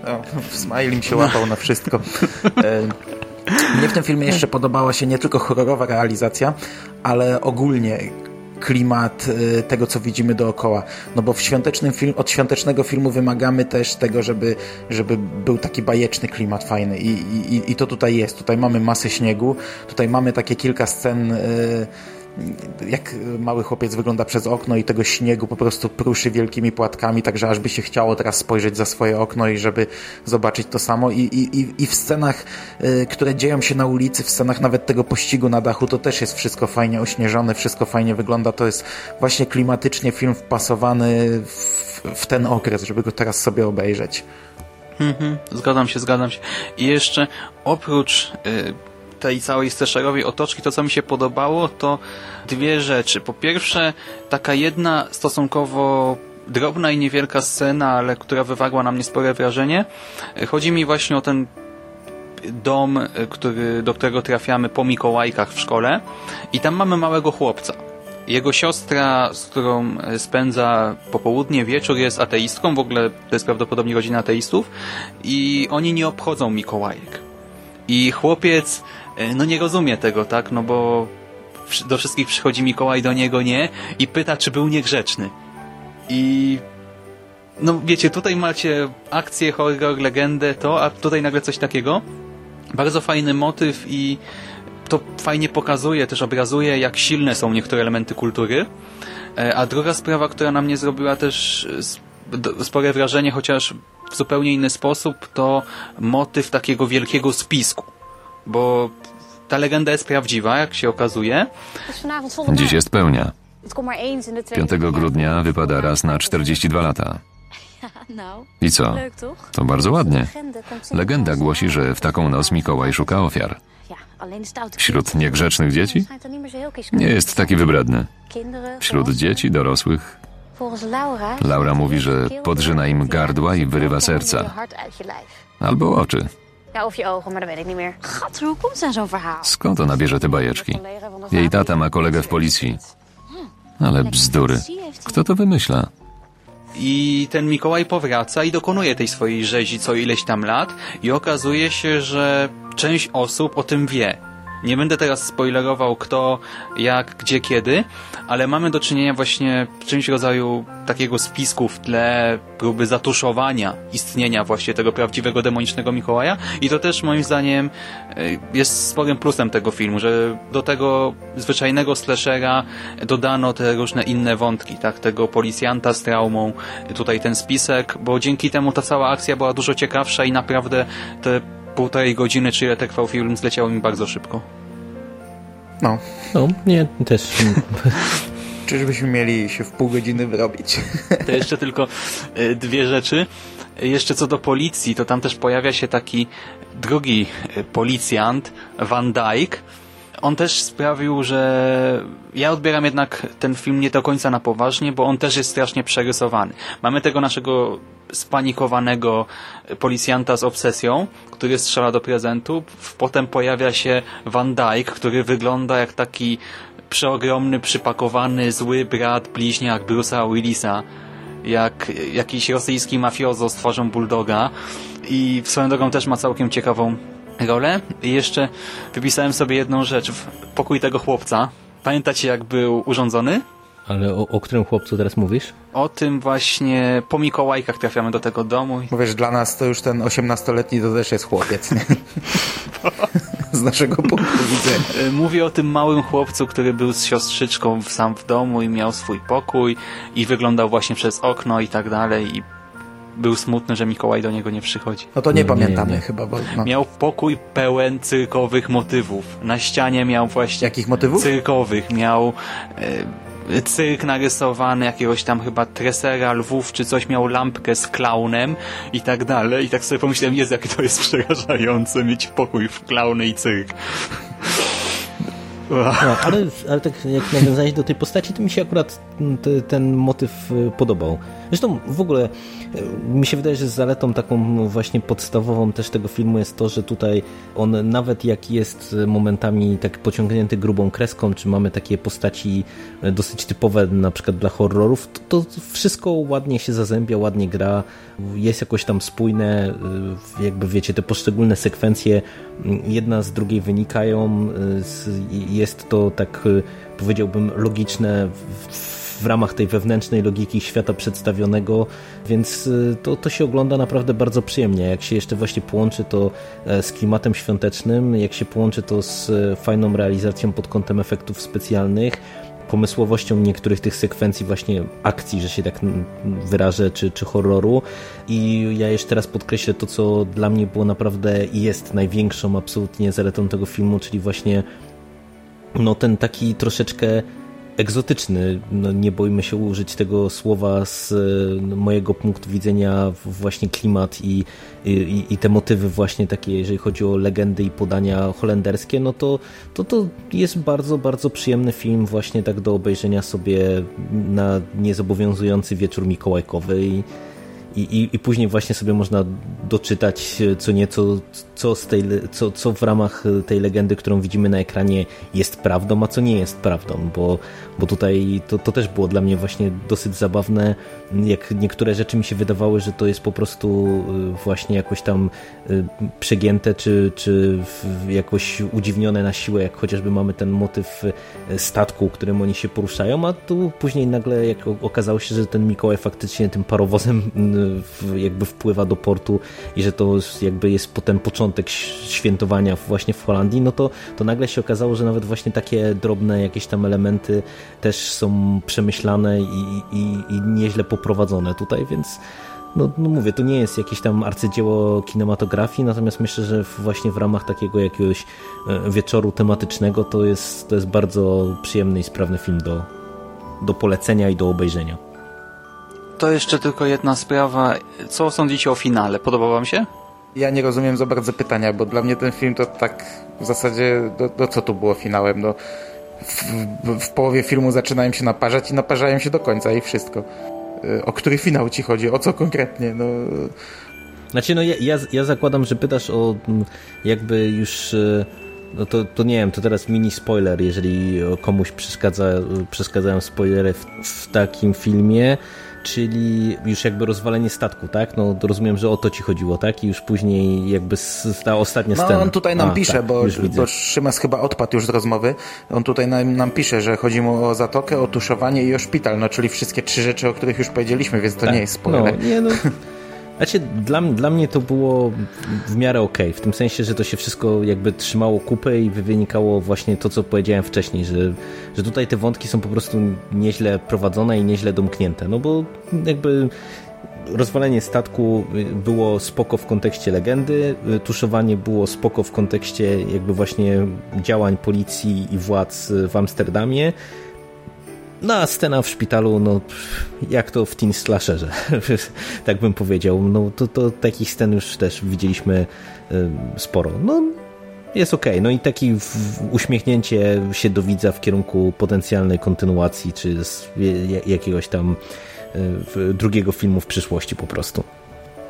E: No, Smile im się łapał na wszystko. E, Mnie w tym filmie jeszcze podobała się nie tylko horrorowa realizacja, ale ogólnie klimat y, tego, co widzimy dookoła. No bo w świątecznym film, od świątecznego filmu wymagamy też tego, żeby, żeby był taki bajeczny klimat fajny I, i, i to tutaj jest. Tutaj mamy masę śniegu, tutaj mamy takie kilka scen y, jak mały chłopiec wygląda przez okno i tego śniegu po prostu pruszy wielkimi płatkami, także aż by się chciało teraz spojrzeć za swoje okno i żeby zobaczyć to samo. I, i, i w scenach, y, które dzieją się na ulicy, w scenach nawet tego pościgu na dachu, to też jest wszystko fajnie ośnieżone, wszystko fajnie wygląda. To jest właśnie klimatycznie film wpasowany w, w ten okres, żeby go teraz sobie obejrzeć.
C: Mhm, zgadzam się, zgadzam się. I jeszcze oprócz y, tej całej slasherowej otoczki, to co mi się podobało, to dwie rzeczy. Po pierwsze, taka jedna stosunkowo drobna i niewielka scena, ale która wywarła na mnie spore wrażenie. Chodzi mi właśnie o ten dom, który, do którego trafiamy po Mikołajkach w szkole i tam mamy małego chłopca. Jego siostra, z którą spędza popołudnie, wieczór, jest ateistką, w ogóle to jest prawdopodobnie rodzina ateistów i oni nie obchodzą Mikołajek. I chłopiec no nie rozumie tego, tak, no bo do wszystkich przychodzi Mikołaj, do niego nie i pyta, czy był niegrzeczny. I no wiecie, tutaj macie akcję, horror, legendę, to, a tutaj nagle coś takiego. Bardzo fajny motyw i to fajnie pokazuje, też obrazuje, jak silne są niektóre elementy kultury. E, a druga sprawa, która na mnie zrobiła też spore wrażenie, chociaż w zupełnie inny sposób, to motyw takiego wielkiego spisku. Bo ta legenda jest prawdziwa, jak się okazuje.
F: Dziś jest pełnia. 5 grudnia wypada raz na 42 lata. I co? To bardzo ładnie. Legenda głosi, że w taką noc Mikołaj szuka ofiar. Wśród niegrzecznych dzieci? Nie jest taki wybredny. Wśród dzieci, dorosłych. Laura mówi, że podrzyna im gardła i wyrywa serca. Albo oczy.
G: Ja, of je ogen, maar dat weet ik niet meer. Gat, hoe komt ze aan zo'n verhaal?
F: Skąd ona bierze te bajeczki? Jej tata ma kolegę w policji. Ale bzdury. Kto to wymyśla?
C: I ten Mikołaj powraca i dokonuje tej swojej rzezi co ileś tam lat i okazuje się, że część osób o tym wie. Nie będę teraz spoilerował kto, jak, gdzie, kiedy, ale mamy do czynienia właśnie w czymś rodzaju takiego spisku w tle próby zatuszowania istnienia właśnie tego prawdziwego demonicznego Mikołaja i to też moim zdaniem e, jest sporym plusem tego filmu, że do tego zwyczajnego slashera dodano te różne inne wątki, tak, tego policjanta z traumą, tutaj ten spisek, bo dzięki temu ta cała akcja była dużo ciekawsza i naprawdę te półtorej godziny, czy ile trwał film, zleciało mi bardzo szybko.
E: No.
D: No, nie, też.
E: Czyżbyśmy mieli się w pół godziny wyrobić?
C: To jeszcze tylko e, dwie rzeczy. Jeszcze co do policji, to tam też pojawia się taki drugi e, policjant, Van Dyke. On też sprawił, że ja odbieram jednak ten film nie do końca na poważnie, bo on też jest strasznie przerysowany. Mamy tego naszego spanikowanego policjanta z obsesją, który strzela do prezentu. Potem pojawia się Van Dyke, który wygląda jak taki przeogromny, przypakowany, zły brat, bliźniak Bruce'a Willisa. Jak jakiś rosyjski mafiozo z twarzą bulldoga. I swoją drogą też ma całkiem ciekawą rolę. I jeszcze wypisałem sobie jedną rzecz. Pokój tego chłopca. Pamiętacie jak był urządzony?
D: Ale o, o którym chłopcu teraz mówisz?
C: O tym właśnie po Mikołajkach trafiamy do tego domu.
E: Bo wiesz, dla nas to już ten 18-letni to też jest chłopiec, nie? Z naszego punktu widzenia.
C: E, mówię o tym małym chłopcu, który był z siostrzyczką sam w domu i miał swój pokój i wyglądał właśnie przez okno i tak dalej i był smutny, że Mikołaj do niego nie przychodzi.
E: No to nie, nie pamiętamy nie, nie. chyba. Bo, no.
C: Miał pokój pełen cyrkowych motywów. Na ścianie miał właśnie...
E: Jakich motywów?
C: Cyrkowych. Miał... E, cyrk narysowany, jakiegoś tam chyba tresera lwów czy coś, miał lampkę z klaunem i tak dalej. I tak sobie pomyślałem, jest jak to jest przerażające mieć pokój w klauny i cyrk.
D: No, ale, ale tak jak nawiązałeś do tej postaci, to mi się akurat te, ten motyw y, podobał. Zresztą w ogóle y, mi się wydaje, że zaletą taką właśnie podstawową też tego filmu jest to, że tutaj on nawet jak jest momentami tak pociągnięty grubą kreską, czy mamy takie postaci y, dosyć typowe na przykład dla horrorów, to, to wszystko ładnie się zazębia, ładnie gra, jest jakoś tam spójne, jakby wiecie, te poszczególne sekwencje jedna z drugiej wynikają, jest to tak powiedziałbym logiczne w, w ramach tej wewnętrznej logiki świata przedstawionego, więc y, to, to się ogląda naprawdę bardzo przyjemnie. Jak się jeszcze właśnie połączy to e, z klimatem świątecznym, jak się połączy to z e, fajną realizacją pod kątem efektów specjalnych, pomysłowością niektórych tych sekwencji właśnie akcji, że się tak wyrażę, czy, czy horroru. I ja jeszcze raz podkreślę to, co dla mnie było naprawdę i jest największą absolutnie zaletą tego filmu, czyli właśnie no ten taki troszeczkę egzotyczny, no nie bójmy się użyć tego słowa z no, mojego punktu widzenia właśnie klimat i, i, i, te motywy właśnie takie, jeżeli chodzi o legendy i podania holenderskie, no to, to to jest bardzo, bardzo przyjemny film właśnie tak do obejrzenia sobie na niezobowiązujący wieczór mikołajkowy i i, i, i później właśnie sobie można doczytać co nieco, co, z tej, co, co w ramach tej legendy, którą widzimy na ekranie jest prawdą, a co nie jest prawdą, bo, bo tutaj to, to też było dla mnie właśnie dosyć zabawne, jak niektóre rzeczy mi się wydawały, że to jest po prostu y, właśnie jakoś tam y, przegięte, czy, czy jakoś udziwnione na siłę, jak chociażby mamy ten motyw y, statku, którym oni się poruszają, a tu później nagle jak okazało się, że ten Mikołaj faktycznie tym parowozem jakby wpływa do portu i że to jakby jest potem początek świętowania właśnie w Holandii, no to, to nagle się okazało, że nawet właśnie takie drobne jakieś tam elementy też są przemyślane i, i, i nieźle poprowadzone tutaj, więc no, no, mówię, to nie jest jakieś tam arcydzieło kinematografii, natomiast myślę, że właśnie w ramach takiego jakiegoś e, wieczoru tematycznego to jest, to jest bardzo przyjemny i sprawny film do, do polecenia i do obejrzenia.
C: To jeszcze tylko jedna sprawa. Co sądzicie o finale? Podoba wam się?
E: Ja nie rozumiem za bardzo pytania, bo dla mnie ten film to tak w zasadzie, do, do co tu było finałem? No, w, w, w, połowie filmu zaczynają się naparzać i naparzają się do końca i wszystko. Y, o który finał ci chodzi? O co konkretnie? No...
D: Znaczy, no ja, ja, ja zakładam, że pytasz o mm, jakby już y, no to, to nie wiem, to teraz mini spoiler, jeżeli komuś przeszkadza, przeszkadzają spoilery w, w takim filmie, czyli już jakby rozwalenie statku, tak? No rozumiem, że o to ci chodziło, tak? I już później jakby ta ostatnia
E: no,
D: scena.
E: No on tutaj nam A, pisze, tak, bo, bo Szymas chyba odpadł już z rozmowy. On tutaj nam, nam, pisze, że chodzi mu o zatokę, o tuszowanie i o szpital, no czyli wszystkie trzy rzeczy, o których już powiedzieliśmy, więc to tak. nie jest spoiler.
D: No, nie, no. Znaczy, dla, dla mnie to było w miarę okay, w tym sensie, że to się wszystko jakby trzymało kupę i wynikało właśnie to, co powiedziałem wcześniej, że, że tutaj te wątki są po prostu nieźle prowadzone i nieźle domknięte, no bo jakby rozwalenie statku było spoko w kontekście legendy, tuszowanie było spoko w kontekście jakby właśnie działań policji i władz w Amsterdamie, no a scena w szpitalu, no jak to w teen slasherze, tak bym powiedział. No to, to takich scen już też widzieliśmy y, sporo. No jest okej. Okay. No i taki uśmiechnięcie się do widza w kierunku potencjalnej kontynuacji, czy jakiegoś tam y, drugiego filmu w przyszłości po prostu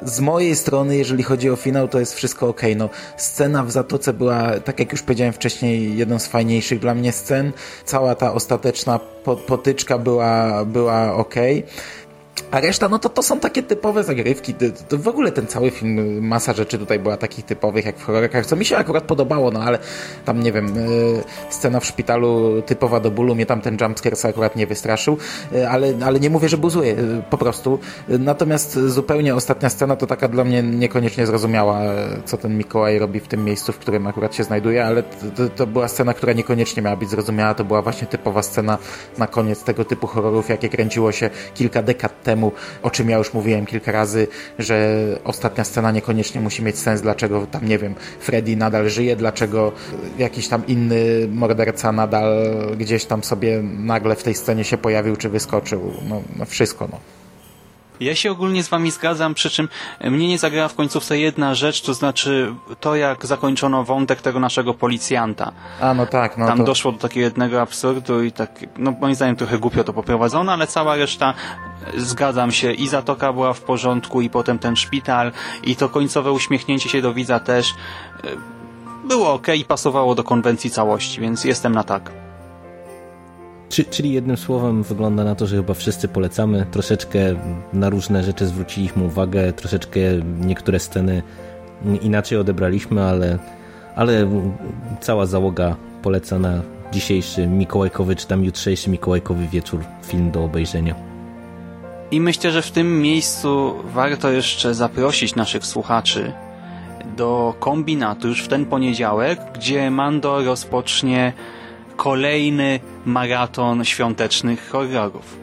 E: z mojej strony, jeżeli chodzi o finał, to jest wszystko ok. No, scena w Zatoce była, tak jak już powiedziałem wcześniej, jedną z fajniejszych dla mnie scen. Cała ta ostateczna potyczka była, była ok. A reszta, no to to są takie typowe zagrywki. W ogóle ten cały film, masa rzeczy tutaj była takich typowych jak w horrorach, co mi się akurat podobało, no ale tam nie wiem, yy, scena w szpitalu typowa do bólu, mnie tam ten jumpscare akurat nie wystraszył, yy, ale, ale nie mówię, że buzuje, po prostu. natomiast zupełnie ostatnia scena to taka dla mnie niekoniecznie zrozumiała, co ten Mikołaj robi w tym miejscu, w którym akurat się znajduje, ale to, to była scena, która niekoniecznie miała być zrozumiała, to była właśnie typowa scena na koniec tego typu horrorów, jakie kręciło się kilka dekad temu temu, o czym ja już mówiłem kilka razy, że ostatnia scena niekoniecznie musi mieć sens, dlaczego tam, nie wiem, Freddy nadal żyje, dlaczego jakiś tam inny morderca nadal gdzieś tam sobie nagle w tej scenie się pojawił czy wyskoczył. No, no wszystko, no.
C: Ja się ogólnie z wami zgadzam, przy czym mnie nie zagrała w końcówce jedna rzecz, to znaczy to, jak zakończono wątek tego naszego policjanta.
E: A, no tak, no
C: Tam
E: to...
C: doszło do takiego jednego absurdu i tak, no moim zdaniem trochę głupio to poprowadzono, ale cała reszta, e, zgadzam się, i Zatoka była w porządku, i potem ten szpital, i to końcowe uśmiechnięcie się do widza też e, było ok i pasowało do konwencji całości, więc jestem na tak.
D: Czy, czyli jednym słowem wygląda na to, że chyba wszyscy polecamy. Troszeczkę na różne rzeczy zwróciliśmy uwagę, troszeczkę niektóre sceny inaczej odebraliśmy, ale, ale cała załoga poleca na dzisiejszy mikołajkowy, czy tam jutrzejszy mikołajkowy wieczór film do obejrzenia.
C: I myślę, że w tym miejscu warto jeszcze zaprosić naszych słuchaczy do kombinatu już w ten poniedziałek, gdzie Mando rozpocznie kolejny maraton świątecznych horrorów.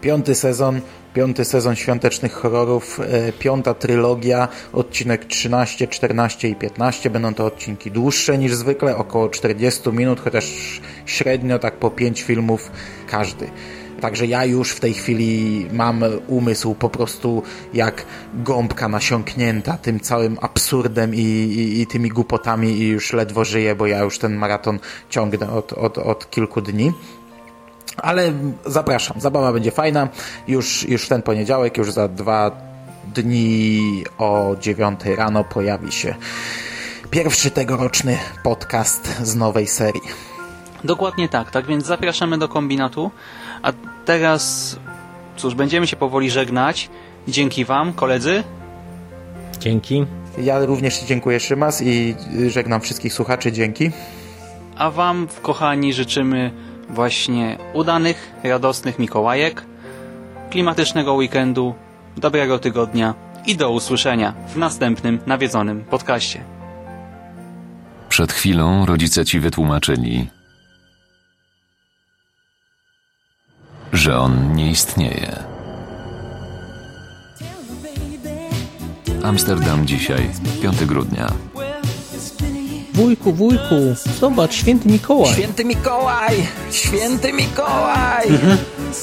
E: Piąty sezon, piąty sezon świątecznych horrorów, e, piąta trylogia, odcinek 13, 14 i 15. Będą to odcinki dłuższe niż zwykle, około 40 minut, chociaż średnio tak po 5 filmów każdy. Także ja już w tej chwili mam umysł po prostu jak gąbka nasiąknięta tym całym absurdem i, i, i tymi głupotami i już ledwo żyję, bo ja już ten maraton ciągnę od, od, od kilku dni. Ale zapraszam, zabawa będzie fajna. Już, już ten poniedziałek, już za dwa dni o 9 rano pojawi się pierwszy tegoroczny podcast z nowej serii.
C: Dokładnie tak, tak więc zapraszamy do kombinatu. A teraz, cóż, będziemy się powoli żegnać. Dzięki Wam, koledzy.
D: Dzięki.
E: Ja również Ci dziękuję, Szymas, i żegnam wszystkich słuchaczy. Dzięki.
C: A Wam, kochani, życzymy właśnie udanych, radosnych Mikołajek, klimatycznego weekendu, dobrego tygodnia i do usłyszenia w następnym nawiedzonym podcaście.
F: Przed chwilą rodzice ci wytłumaczyli, że on nie istnieje. Amsterdam dzisiaj, 5 grudnia.
D: Wujku, wujku, zobacz, święty Mikołaj.
H: Święty Mikołaj! Święty Mikołaj!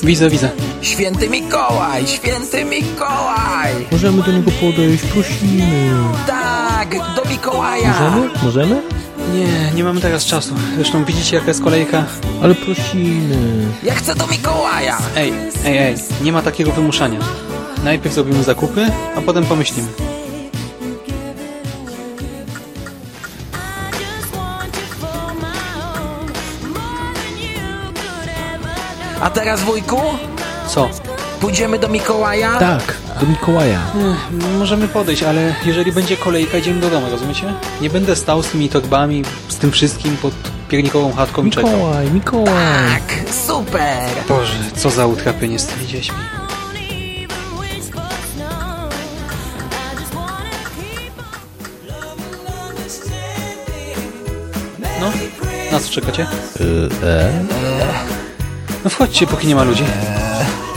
C: Widzę, widzę.
H: Święty Mikołaj! Święty Mikołaj!
D: Możemy do niego podejść, prosimy.
H: Tak! Do Mikołaja!
D: Możemy? Możemy?
C: Nie, nie mamy teraz czasu. Zresztą widzicie jaka jest kolejka.
D: Ale prosimy.
H: Ja chcę do Mikołaja!
C: Ej, ej, ej, nie ma takiego wymuszania. Najpierw zrobimy zakupy, a potem pomyślimy.
H: A teraz wujku?
C: Co?
H: Pójdziemy do Mikołaja?
D: Tak, do Mikołaja.
C: Ech, możemy podejść, ale jeżeli będzie kolejka, idziemy do domu, rozumiecie? Nie będę stał z tymi torbami, z tym wszystkim pod piernikową chatką i czekał.
D: Mikołaj, Mikołaj.
H: Tak! Super!
C: Boże, co za utrapienie z tymi dziećmi. No, na co czekacie?
D: E?
C: No wchodźcie, póki nie ma ludzi.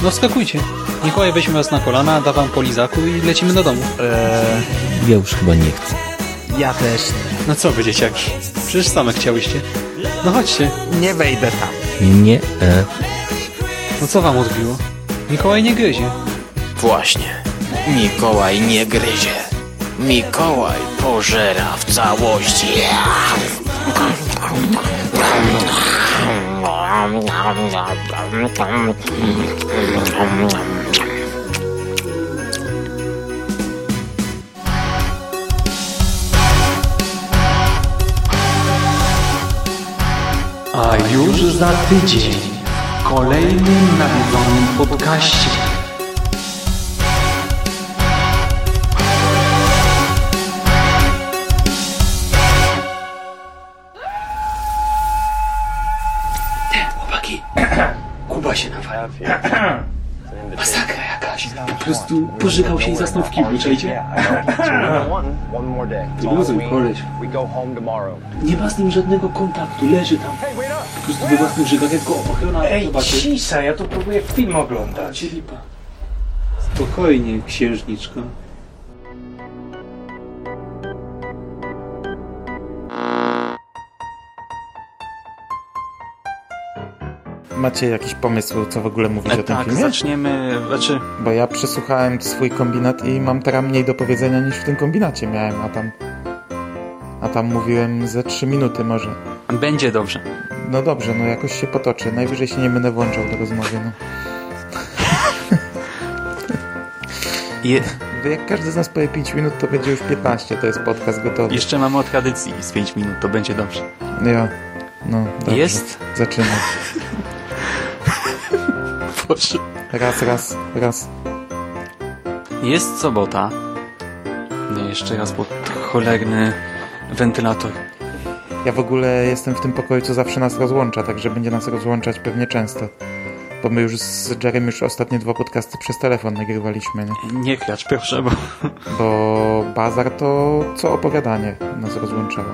C: No wskakujcie. Mikołaj weźmie was na kolana, da wam po lizaku i lecimy do domu.
D: Ja już chyba nie chcę.
H: Ja też
C: No co wy dzieciaki? Przecież same chciałyście. No chodźcie.
H: nie wejdę tam.
D: Nie, e.
C: No co wam odbiło? Mikołaj nie gryzie.
I: Właśnie. Mikołaj nie gryzie. Mikołaj pożera w całości.
C: A już za tydzień w kolejnym nawiedzonym podcaście. Się nawalił. Masakra jakaś. Po prostu pożygał się i zasnął w kiblu, czajcie? Wyluzuj, koleś. Nie ma z nim żadnego kontaktu, leży tam. Po prostu we własnych żygach, jak go ochrona
J: Ej,
C: zobaczy.
J: cisza, ja tu próbuję film oglądać.
C: Spokojnie, księżniczko.
E: Macie jakiś pomysł, co w ogóle mówić o tym
C: tak,
E: filmie?
C: zaczniemy, znaczy,
E: Bo ja przesłuchałem swój kombinat i mam teraz mniej do powiedzenia niż w tym kombinacie miałem, a tam... A tam mówiłem ze 3 minuty może.
C: będzie dobrze.
E: No dobrze, no jakoś się potoczy. Najwyżej się nie będę włączał do rozmowy, no.
C: Je,
E: Wy jak każdy z nas powie 5 minut, to będzie już 15, to jest podcast gotowy.
C: jeszcze mamy od tradycji z 5 minut, to będzie dobrze.
E: Ja. No, dobrze.
C: Jest?
E: Zaczynam.
C: Boże.
E: Raz, raz, raz.
C: Jest sobota. Nie, jeszcze raz, bo cholerny wentylator.
E: Ja w ogóle jestem w tym pokoju, co zawsze nas rozłącza, także będzie nas rozłączać pewnie często. Bo my już z Jerem już ostatnie dwa podcasty przez telefon nagrywaliśmy, nie?
C: Nie klacz, proszę, bo
E: Bo bazar to co opowiadanie nas rozłączało.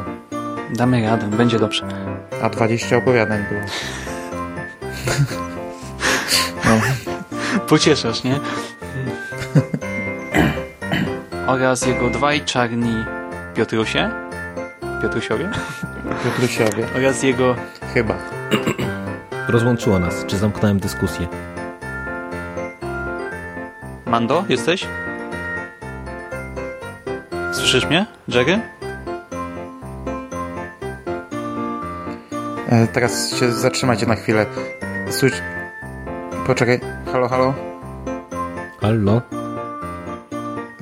C: damy radę, będzie dobrze.
E: A 20 opowiadań było.
C: Pocieszasz, nie? Oraz jego dwaj czarni Piotrusie. Piotrusiowie?
E: Piotrusiowie.
C: Oraz jego...
E: Chyba.
D: Rozłączyło nas. Czy zamknąłem dyskusję?
C: Mando, jesteś? Słyszysz mnie, Jerry?
E: E, teraz się zatrzymajcie na chwilę. Słysz... Poczekaj. Halo, halo?
D: Hallo?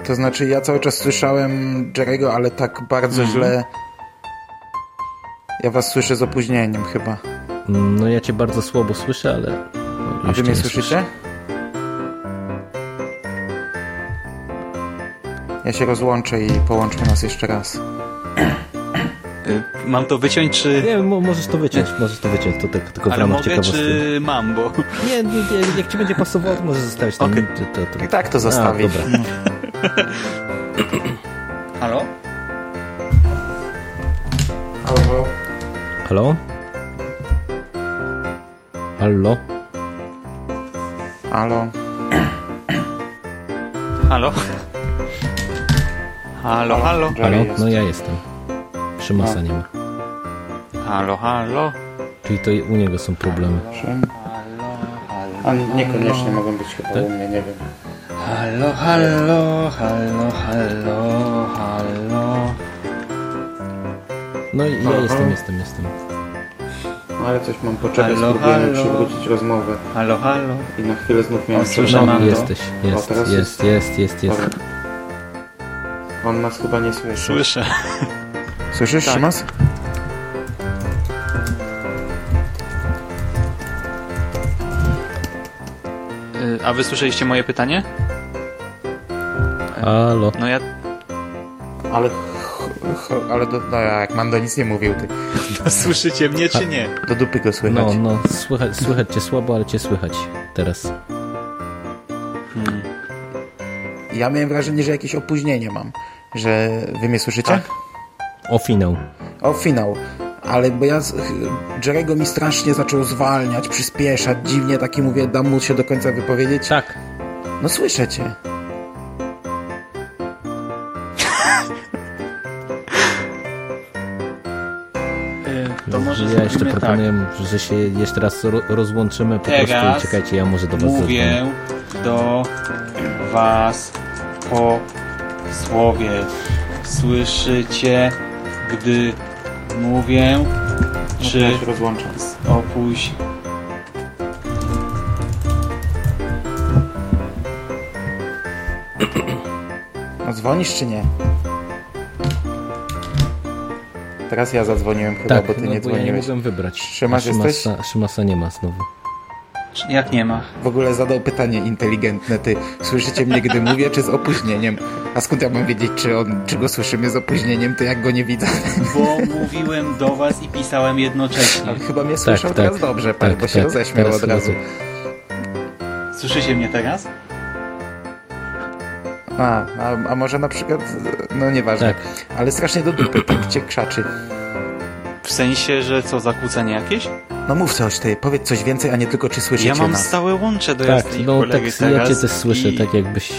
E: To znaczy, ja cały czas słyszałem Jerego, ale tak bardzo
C: Mhm.
E: źle. Ja was słyszę z opóźnieniem chyba.
D: No ja cię bardzo słabo słyszę, ale... No,
E: A wy mnie
D: nie
E: słyszycie?
D: słyszę.
E: Ja się rozłączę i połączmy nas jeszcze raz.
C: Y, Mam to wyciąć, czy...
D: Nie, mo możesz to wyciąć, możesz to wyciąć, to tak, tylko w
C: Ale
D: ramach
C: mogę,
D: ciekawostki.
C: czy mam, bo...
D: Nie, nie, nie, jak ci będzie pasowało, to możesz zostawić tam.
C: Okej.
D: To, to, to...
E: I tak to zostawię.
D: Dobra.
C: Halo?
E: Halo?
D: Halo? Halo?
E: Halo?
C: Halo? Halo, halo?
D: Halo? No ja jestem. Szymasa nie ma.
C: Halo, halo?
D: Czyli to i u niego są problemy.
E: Czym? A niekoniecznie mogą być chyba u mnie, nie wiem.
C: Halo, halo, halo, halo, halo.
D: No i ja jestem, jestem, jestem.
E: No ale coś mam poczekać,
C: Halo,
E: spróbujemy
C: halo.
E: przywrócić rozmowę.
C: Halo, halo?
E: I na chwilę znów miałem
C: O, słyszę,
E: przerwę.
C: to.
D: Jesteś, jest,
E: teraz
D: jest, jest, jest, jest.
E: Dobra. On nas chyba nie słyszy.
C: Słyszę.
E: Słyszysz,
C: Tak.
E: Szymas?
C: Y, A wy słyszeliście moje pytanie?
D: Halo?
C: No ja...
E: Ale... Ale do, no jak Mando nic nie mówił, ty
C: Słyszycie mnie, czy nie?
E: do dupy go słychać.
D: No, no, słychać, słychać cię słabo, ale cię słychać teraz.
E: Ja miałem wrażenie, że jakieś opóźnienie mam. Że wy mnie słyszycie?
C: Tak.
D: O finał.
E: O, finał. Ale bo ja... Jerego mi strasznie zaczął zwalniać, przyspieszać, dziwnie taki mówię, dam mu się do końca wypowiedzieć.
D: Tak.
E: No słyszę cię.
C: Y, To może
D: ja jeszcze
C: tak.
D: proponuję, że się jeszcze raz ro rozłączymy po
C: Teraz
D: prostu i czekajcie, ja może do was
C: Mówię do was po słowie. Słyszycie, gdy mówię,
E: No
C: czy
E: ja rozłączam.
C: opuść...
E: No dzwonisz czy nie? Teraz ja zadzwoniłem chyba,
D: Tak,
E: bo ty
D: no,
E: nie
D: bo ja nie
E: dzwoniłeś.
D: mogłem wybrać.
E: Jesteś?
D: Szymasa, Szymasa nie ma znowu.
C: Jak nie ma?
E: W ogóle zadał pytanie inteligentne, ty słyszycie mnie, gdy mówię, czy z opóźnieniem? A skąd ja mam wiedzieć, czy, on, czy go słyszymy z opóźnieniem, to jak go nie widzę?
C: Bo mówiłem do was i pisałem jednocześnie.
E: Ale chyba mnie słyszał teraz dobrze, pan, bo się roześmiał
D: teraz
E: od razu.
C: Słyszycie mnie teraz?
E: A, a, a może na przykład, no nieważne,
D: Tak.
E: ale strasznie do dupy, tak cię krzaczy.
C: W sensie, że co, zakłócenie jakieś?
E: No mów coś ty, powiedz coś więcej, a nie tylko czy słyszycie
C: Ja mam
E: nas.
C: stałe łącze do
D: Tak,
C: jazdy
D: no tak, ja cię też słyszę,
C: i...
D: tak jakbyś...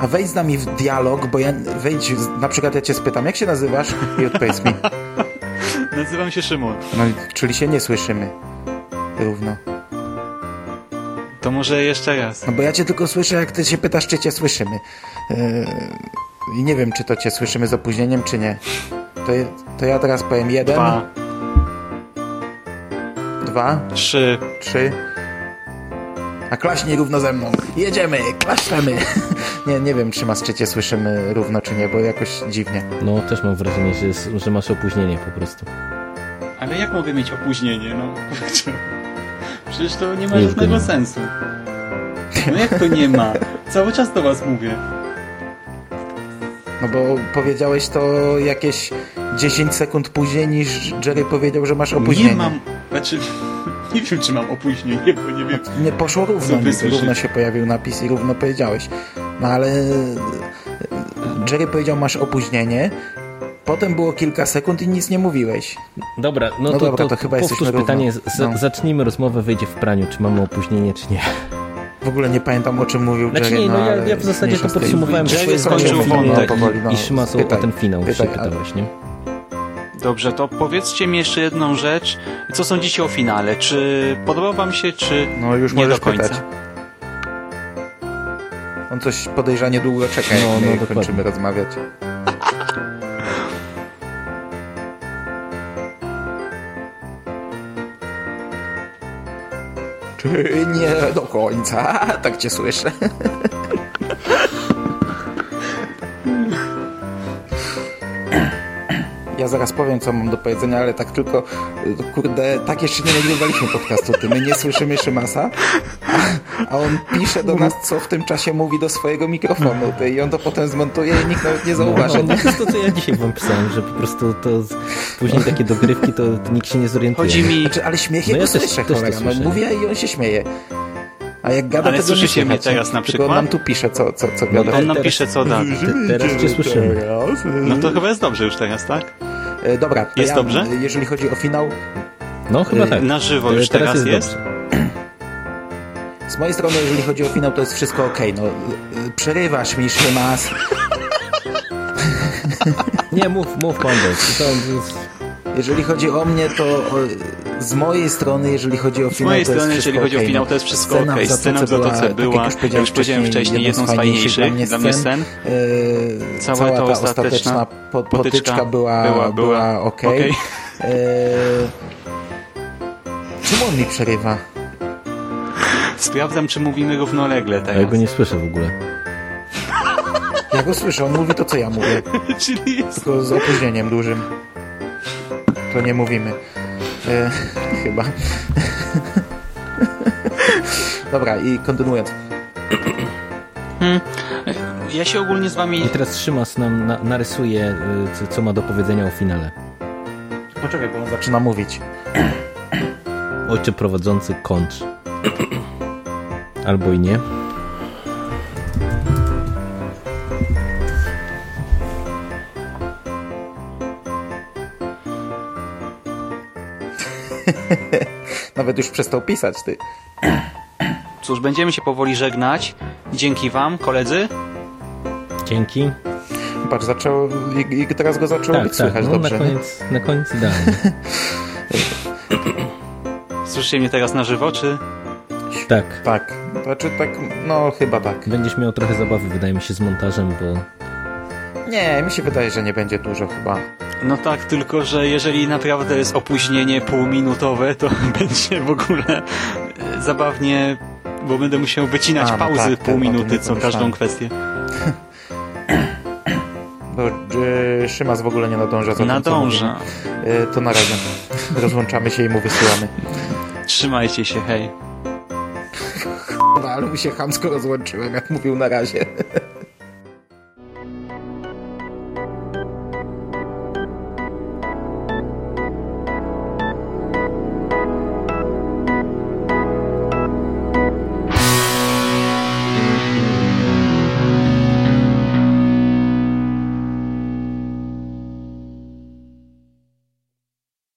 E: A wejdź z nami w dialog, bo ja wejdź, na przykład ja cię spytam, jak się nazywasz? I odpowiedz mi.
C: Nazywam się Szymon.
E: No, czyli się nie słyszymy. Równo.
C: To może jeszcze raz.
E: No bo ja cię tylko słyszę, jak ty się pytasz, czy cię słyszymy. Yy, I nie wiem, czy to cię słyszymy z opóźnieniem, czy nie. To, je, to ja teraz powiem jeden,
C: Dwa,
E: dwa,
C: trzy.
E: trzy. A klaśnij równo ze mną. Jedziemy, klaszczemy. nie, nie wiem, czy mas, czy cię słyszymy równo, czy nie, bo jakoś dziwnie.
D: No, też mam wrażenie, że, jest, że masz opóźnienie po prostu.
C: Ale jak mogę mieć opóźnienie, no? Przecież to nie ma
D: Już
C: żadnego sensu. No jak to nie ma? Cały czas do was mówię.
E: No bo powiedziałeś to jakieś 10 sekund później niż Jerry powiedział, że masz opóźnienie.
C: Nie mam... Znaczy... Nie wiem, czy mam opóźnienie, bo nie wiem...
E: Nie poszło równo,
C: wy
E: mi,
C: słyszycie?
E: równo się pojawił napis i równo powiedziałeś. No ale Jerry powiedział masz opóźnienie, potem było kilka sekund i nic nie mówiłeś.
D: Dobra, no,
E: No
D: to,
E: dobra,
D: to,
E: to chyba
D: powtórz
E: jesteśmy
D: pytanie,
E: równo.
D: z,
E: No.
D: zacznijmy rozmowę, wyjdzie w praniu, czy mamy opóźnienie, czy nie.
E: W ogóle nie pamiętam o czym mówił
D: Znaczy
E: Jerry.
D: nie, no ja,
E: ale
D: ja w zasadzie to podsumowałem
C: Jerry
D: swoje
C: skończył wątek.
E: powoli, no.
D: i Szymas o, o
E: Pytaj,
D: ten finał się
E: pytaj, a-
D: pytałeś, nie?
C: Dobrze, to powiedzcie mi jeszcze jedną rzecz. Co sądzicie o finale? Czy podoba wam się, czy
E: No już
C: nie do końca?
E: pytać. On coś podejrzanie długo czeka, jak
D: No,
E: my
D: no, dokładnie.
E: kończymy rozmawiać. nie do końca? Tak cię słyszę. Ja zaraz powiem, co mam do powiedzenia, ale tak tylko, kurde, tak jeszcze nie nagrywaliśmy podcastu, ty, my nie słyszymy Szymasa, a, on pisze do nas, co w tym czasie mówi do swojego mikrofonu, ty, i on to potem zmontuje i nikt nawet nie zauważy.
D: No, no, to jest to, co ja dzisiaj wam pisałem, że po prostu to z, później takie dogrywki, to, to nikt się nie zorientuje.
C: Chodzi mi...
E: Znaczy, ale śmiech
D: No
E: jego
D: ja też-
E: słyszę,
D: też to
E: cholera, no
D: słyszę.
E: mówię i on się śmieje. A jak gada,
C: Ale
E: nie
C: słyszycie mnie teraz na
E: Tylko
C: przykład?
E: on nam tu pisze, co, co, co gada.
C: On nam
D: teraz-
C: pisze co da.
D: Te, teraz cię słyszymy.
C: No to chyba jest dobrze już teraz, tak?
E: E, Dobra,
C: Jest
E: ja,
C: dobrze?
E: e, jeżeli chodzi o finał,
D: No chyba
E: Y,
D: tak.
C: Na żywo
D: E,
C: już teraz jest?
D: dobrze.
E: Z mojej strony, jeżeli chodzi o finał, to jest wszystko okej. No, przerywasz mi, Szymas.
D: Nie, mów, mów, jest...
E: Jeżeli chodzi o mnie, to o, z mojej strony, jeżeli chodzi o
C: Z
E: finał,
C: mojej
E: to jest
C: strony,
E: wszystko
C: jeżeli chodzi o
E: okej.
C: finał,
E: No,
C: to jest wszystko
E: scena w
C: Scena w Zatoce
E: tak
C: była,
E: jak już powiedziałem
C: jak już powiedziałem wcześniej, jedną z fajniejszych dla mnie scen.
E: E,
C: Cała
E: cała
C: ta
E: ta
C: ostateczna
E: po-
C: potyczka
E: potyczka była,
C: była-
E: była,
C: była
E: okej.
C: okej.
E: E, czemu on mi przerywa?
C: Sprawdzam, czy mówimy równolegle
D: A ja
C: teraz.
D: go nie słyszę w ogóle.
E: Ja go słyszę, on mówi to, co ja mówię.
C: Czyli jest...
E: Tylko z opóźnieniem dużym. To nie mówimy. E, chyba. Dobra, i kontynuując.
C: Ja się ogólnie z wami...
D: I teraz Szymas nam na, narysuje, y, co, co ma do powiedzenia o finale.
E: Poczekaj, bo on zaczyna mówić.
D: Ojcze prowadzący kończ. Albo i nie.
E: Nawet już przestał pisać, ty.
C: Cóż, będziemy się powoli żegnać. Dzięki wam, koledzy.
D: Dzięki.
E: Patrz, zaczął, i, i teraz go zaczęło
D: Tak,
E: być
D: tak.
E: słychać
D: No, na,
E: dobrze.
D: koniec, na koniec idealnie.
C: Słyszycie mnie teraz na żywo, czy...
D: Tak.
E: Tak, znaczy tak, no chyba tak.
D: Będziesz miał trochę zabawy, wydaje mi się, z montażem, bo
E: Nie, mi się wydaje, że nie będzie dużo chyba.
C: No tak, tylko że jeżeli naprawdę jest opóźnienie półminutowe, to będzie w ogóle e, zabawnie, bo będę musiał wycinać
E: A, no
C: pauzy
E: tak,
C: pół
E: tak, tym
C: minuty co każdą kwestię.
E: Bo y, Szymas w ogóle nie nadąża za tym, co
C: Nadąża.
E: mówimy. Y, to na razie. Rozłączamy się i mu wysyłamy.
C: Trzymajcie się, hej.
E: Ale mu się chamsko rozłączyłem, jak mówił na razie.